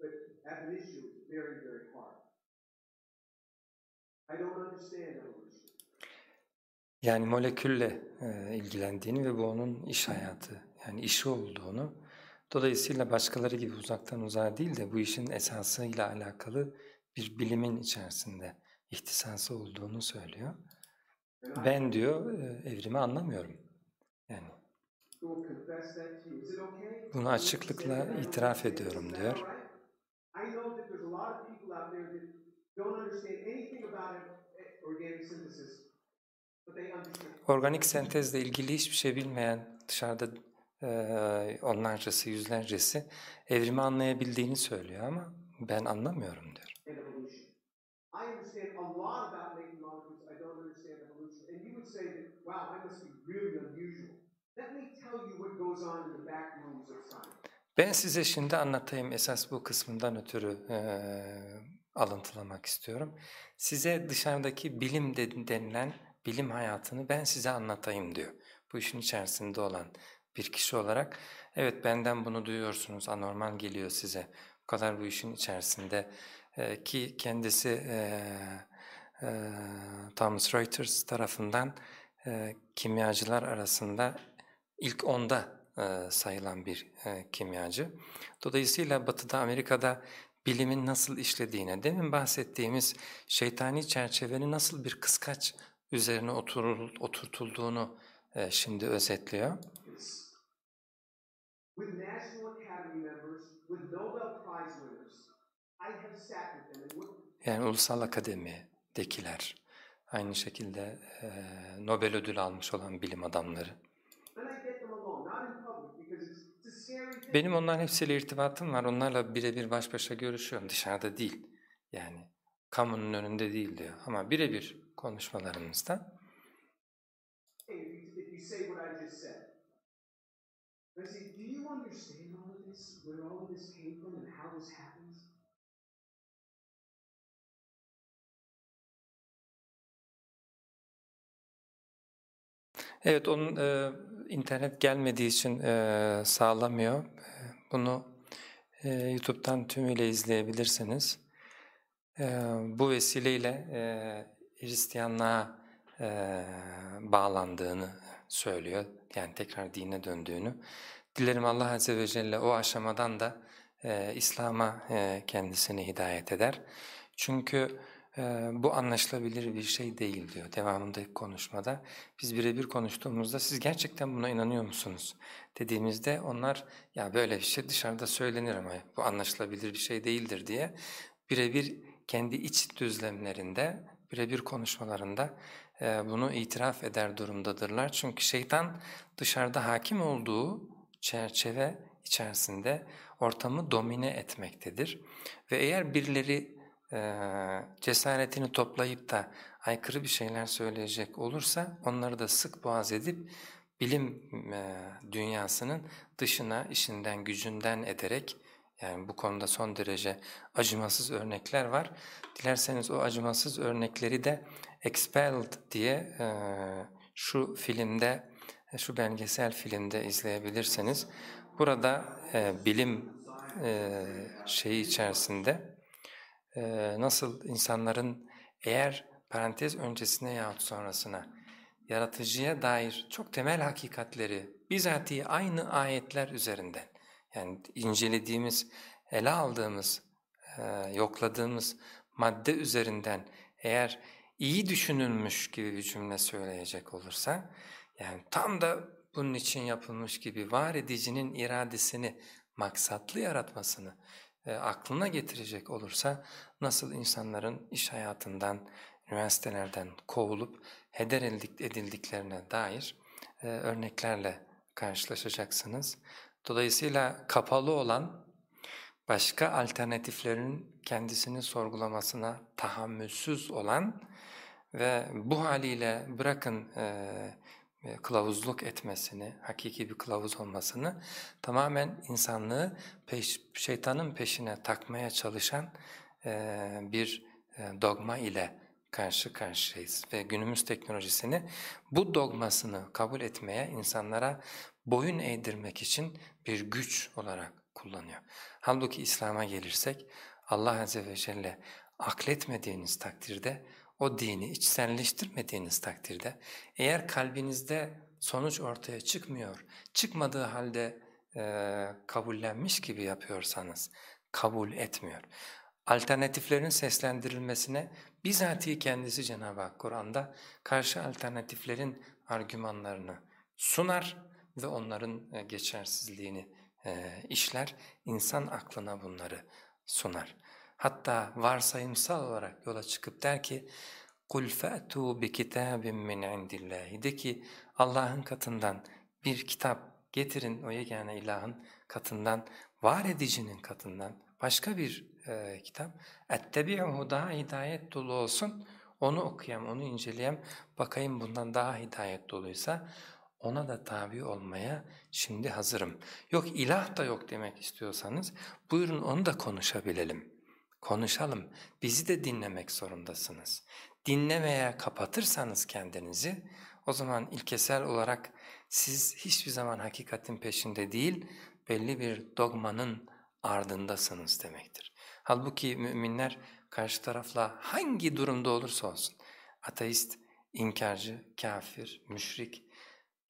but ab initio is very, very hard. I don't understand evolution. Yani molekülle e, ilgilendiğini ve bu onun iş hayatı, yani işi olduğunu, dolayısıyla başkaları gibi uzaktan uzağa değil de bu işin esasıyla alakalı bir bilimin içerisinde ihtisası olduğunu söylüyor. Ben diyor e, evrimi anlamıyorum. Yani bunu açıklıkla itiraf ediyorum diyor. I know that there's a lot of people out there that don't understand anything about organic synthesis. Organik sentezle ilgili hiçbir şey bilmeyen dışarıda e, onlarcası, yüzlercesi evrimi anlayabildiğini söylüyor ama ben anlamıyorum diyor. Ben size şimdi anlatayım esas bu kısmından ötürü eee, alıntılamak istiyorum. Size dışarıdaki bilim de- denilen bilim hayatını ben size anlatayım diyor. Bu işin içerisinde olan bir kişi olarak. Evet benden bunu duyuyorsunuz, anormal geliyor size. Bu kadar bu işin içerisinde Eee, ki kendisi eee, eee, Thomas Reuters tarafından eee, kimyacılar arasında ilk onda e, sayılan bir e, kimyacı. Dolayısıyla Batı'da, Amerika'da bilimin nasıl işlediğine, demin bahsettiğimiz şeytani çerçevenin nasıl bir kıskaç üzerine oturul, oturtulduğunu e, şimdi özetliyor. Yani Ulusal Akademi'dekiler, aynı şekilde e, Nobel ödülü almış olan bilim adamları. and I get them alone, not in public because it's, it's a scary thing. Benim onların hepsiyle irtibatım var. Onlarla birebir baş başa görüşüyorum. Dışarıda değil. Yani kamunun önünde değil diyor. Ama birebir konuşmalarımızda? Evet, onun e, internet gelmediği için e, sağlamıyor. Bunu e, YouTube'dan tümüyle izleyebilirsiniz. E, bu vesileyle e, Hristiyanlığa e, bağlandığını söylüyor. Yani tekrar dine döndüğünü. Dilerim Allah Azze ve Celle o aşamadan da e, İslam'a e, kendisini hidayet eder. Çünkü bu anlaşılabilir bir şey değil diyor devamındaki konuşmada. Biz birebir konuştuğumuzda siz gerçekten buna inanıyor musunuz dediğimizde onlar ya böyle bir şey dışarıda söylenir ama bu anlaşılabilir bir şey değildir diye birebir kendi iç düzlemlerinde birebir konuşmalarında bunu itiraf eder durumdadırlar. Çünkü şeytan dışarıda hakim olduğu çerçeve içerisinde ortamı domine etmektedir. Ve eğer birileri cesaretini toplayıp da aykırı bir şeyler söyleyecek olursa onları da sık boğaz edip bilim dünyasının dışına işinden gücünden ederek yani bu konuda son derece acımasız örnekler var. Dilerseniz o acımasız örnekleri de Expelled diye şu filmde, şu belgesel filmde izleyebilirsiniz. Burada bilim şeyi içerisinde e, nasıl insanların eğer parantez öncesine yahut sonrasına yaratıcıya dair çok temel hakikatleri bizatihi aynı ayetler üzerinden yani incelediğimiz, ele aldığımız, e, yokladığımız madde üzerinden eğer iyi düşünülmüş gibi bir cümle söyleyecek olursa yani tam da bunun için yapılmış gibi var edicinin iradesini maksatlı yaratmasını e, aklına getirecek olursa nasıl insanların iş hayatından, üniversitelerden kovulup heder edildiklerine dair e, örneklerle karşılaşacaksınız. Dolayısıyla kapalı olan başka alternatiflerin kendisini sorgulamasına tahammülsüz olan ve bu haliyle bırakın e, kılavuzluk etmesini, hakiki bir kılavuz olmasını tamamen insanlığı peş, şeytanın peşine takmaya çalışan e, bir e, dogma ile karşı karşıyayız. Ve günümüz teknolojisini bu dogmasını kabul etmeye, insanlara boyun eğdirmek için bir güç olarak kullanıyor. Halbuki İslam'a gelirsek Allah Azze ve Celle akletmediğiniz takdirde, o dini içselleştirmediğiniz takdirde, eğer kalbinizde sonuç ortaya çıkmıyor, çıkmadığı halde e, kabullenmiş gibi yapıyorsanız kabul etmiyor. Alternatiflerin seslendirilmesine bizatihi kendisi Cenab-ı Hak Kur'an'da karşı alternatiflerin argümanlarını sunar ve onların geçersizliğini işler, insan aklına bunları sunar. Hatta varsayımsal olarak yola çıkıp der ki قُلْ فَأْتُوا بِكِتَابٍ مِّنْ عِنْدِ اللّٰهِ De ki Allah'ın katından bir kitap getirin o yegane ilahın katından, var edicinin katından başka bir e, kitap. Ettebi'uhu daha hidayet dolu olsun. Onu okuyayım, onu inceleyeyim. Bakayım bundan daha hidayet doluysa ona da tabi olmaya şimdi hazırım. Yok ilah da yok demek istiyorsanız buyurun onu da konuşabilelim. Konuşalım. Bizi de dinlemek zorundasınız. Dinlemeye kapatırsanız kendinizi o zaman ilkesel olarak siz hiçbir zaman hakikatin peşinde değil, belli bir dogmanın ardındasınız demektir. Halbuki müminler karşı tarafla hangi durumda olursa olsun, ateist, inkarcı, kafir, müşrik,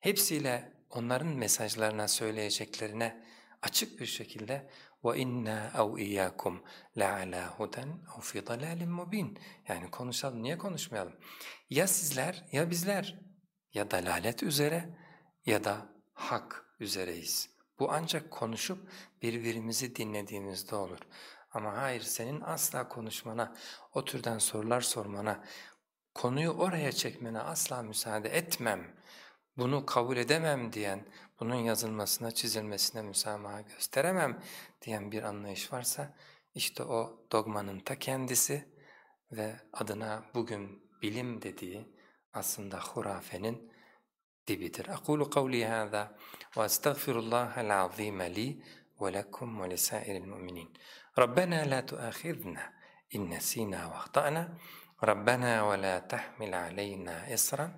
hepsiyle onların mesajlarına söyleyeceklerine açık bir şekilde وَاِنَّا اَوْ اِيَّاكُمْ لَعَلَى هُدًا اَوْ فِي ضَلَالٍ مُب۪ينَ Yani konuşalım, niye konuşmayalım? Ya sizler ya bizler ya dalalet üzere ya da hak üzereyiz. Bu ancak konuşup birbirimizi dinlediğimizde olur. Ama hayır senin asla konuşmana, o türden sorular sormana, konuyu oraya çekmene asla müsaade etmem, bunu kabul edemem diyen, bunun yazılmasına, çizilmesine müsamaha gösteremem diyen bir anlayış varsa, işte o dogmanın ta kendisi ve adına bugün bilim dediği aslında hurafenin dibidir. Aqulu kavli hâzâ ve estağfirullahal azîme li ve lekum ve lisairil mu'minin. Rabbena la tuâkhidna in nesînâ ve ahtâna. ربنا ولا تحمل علينا إصرا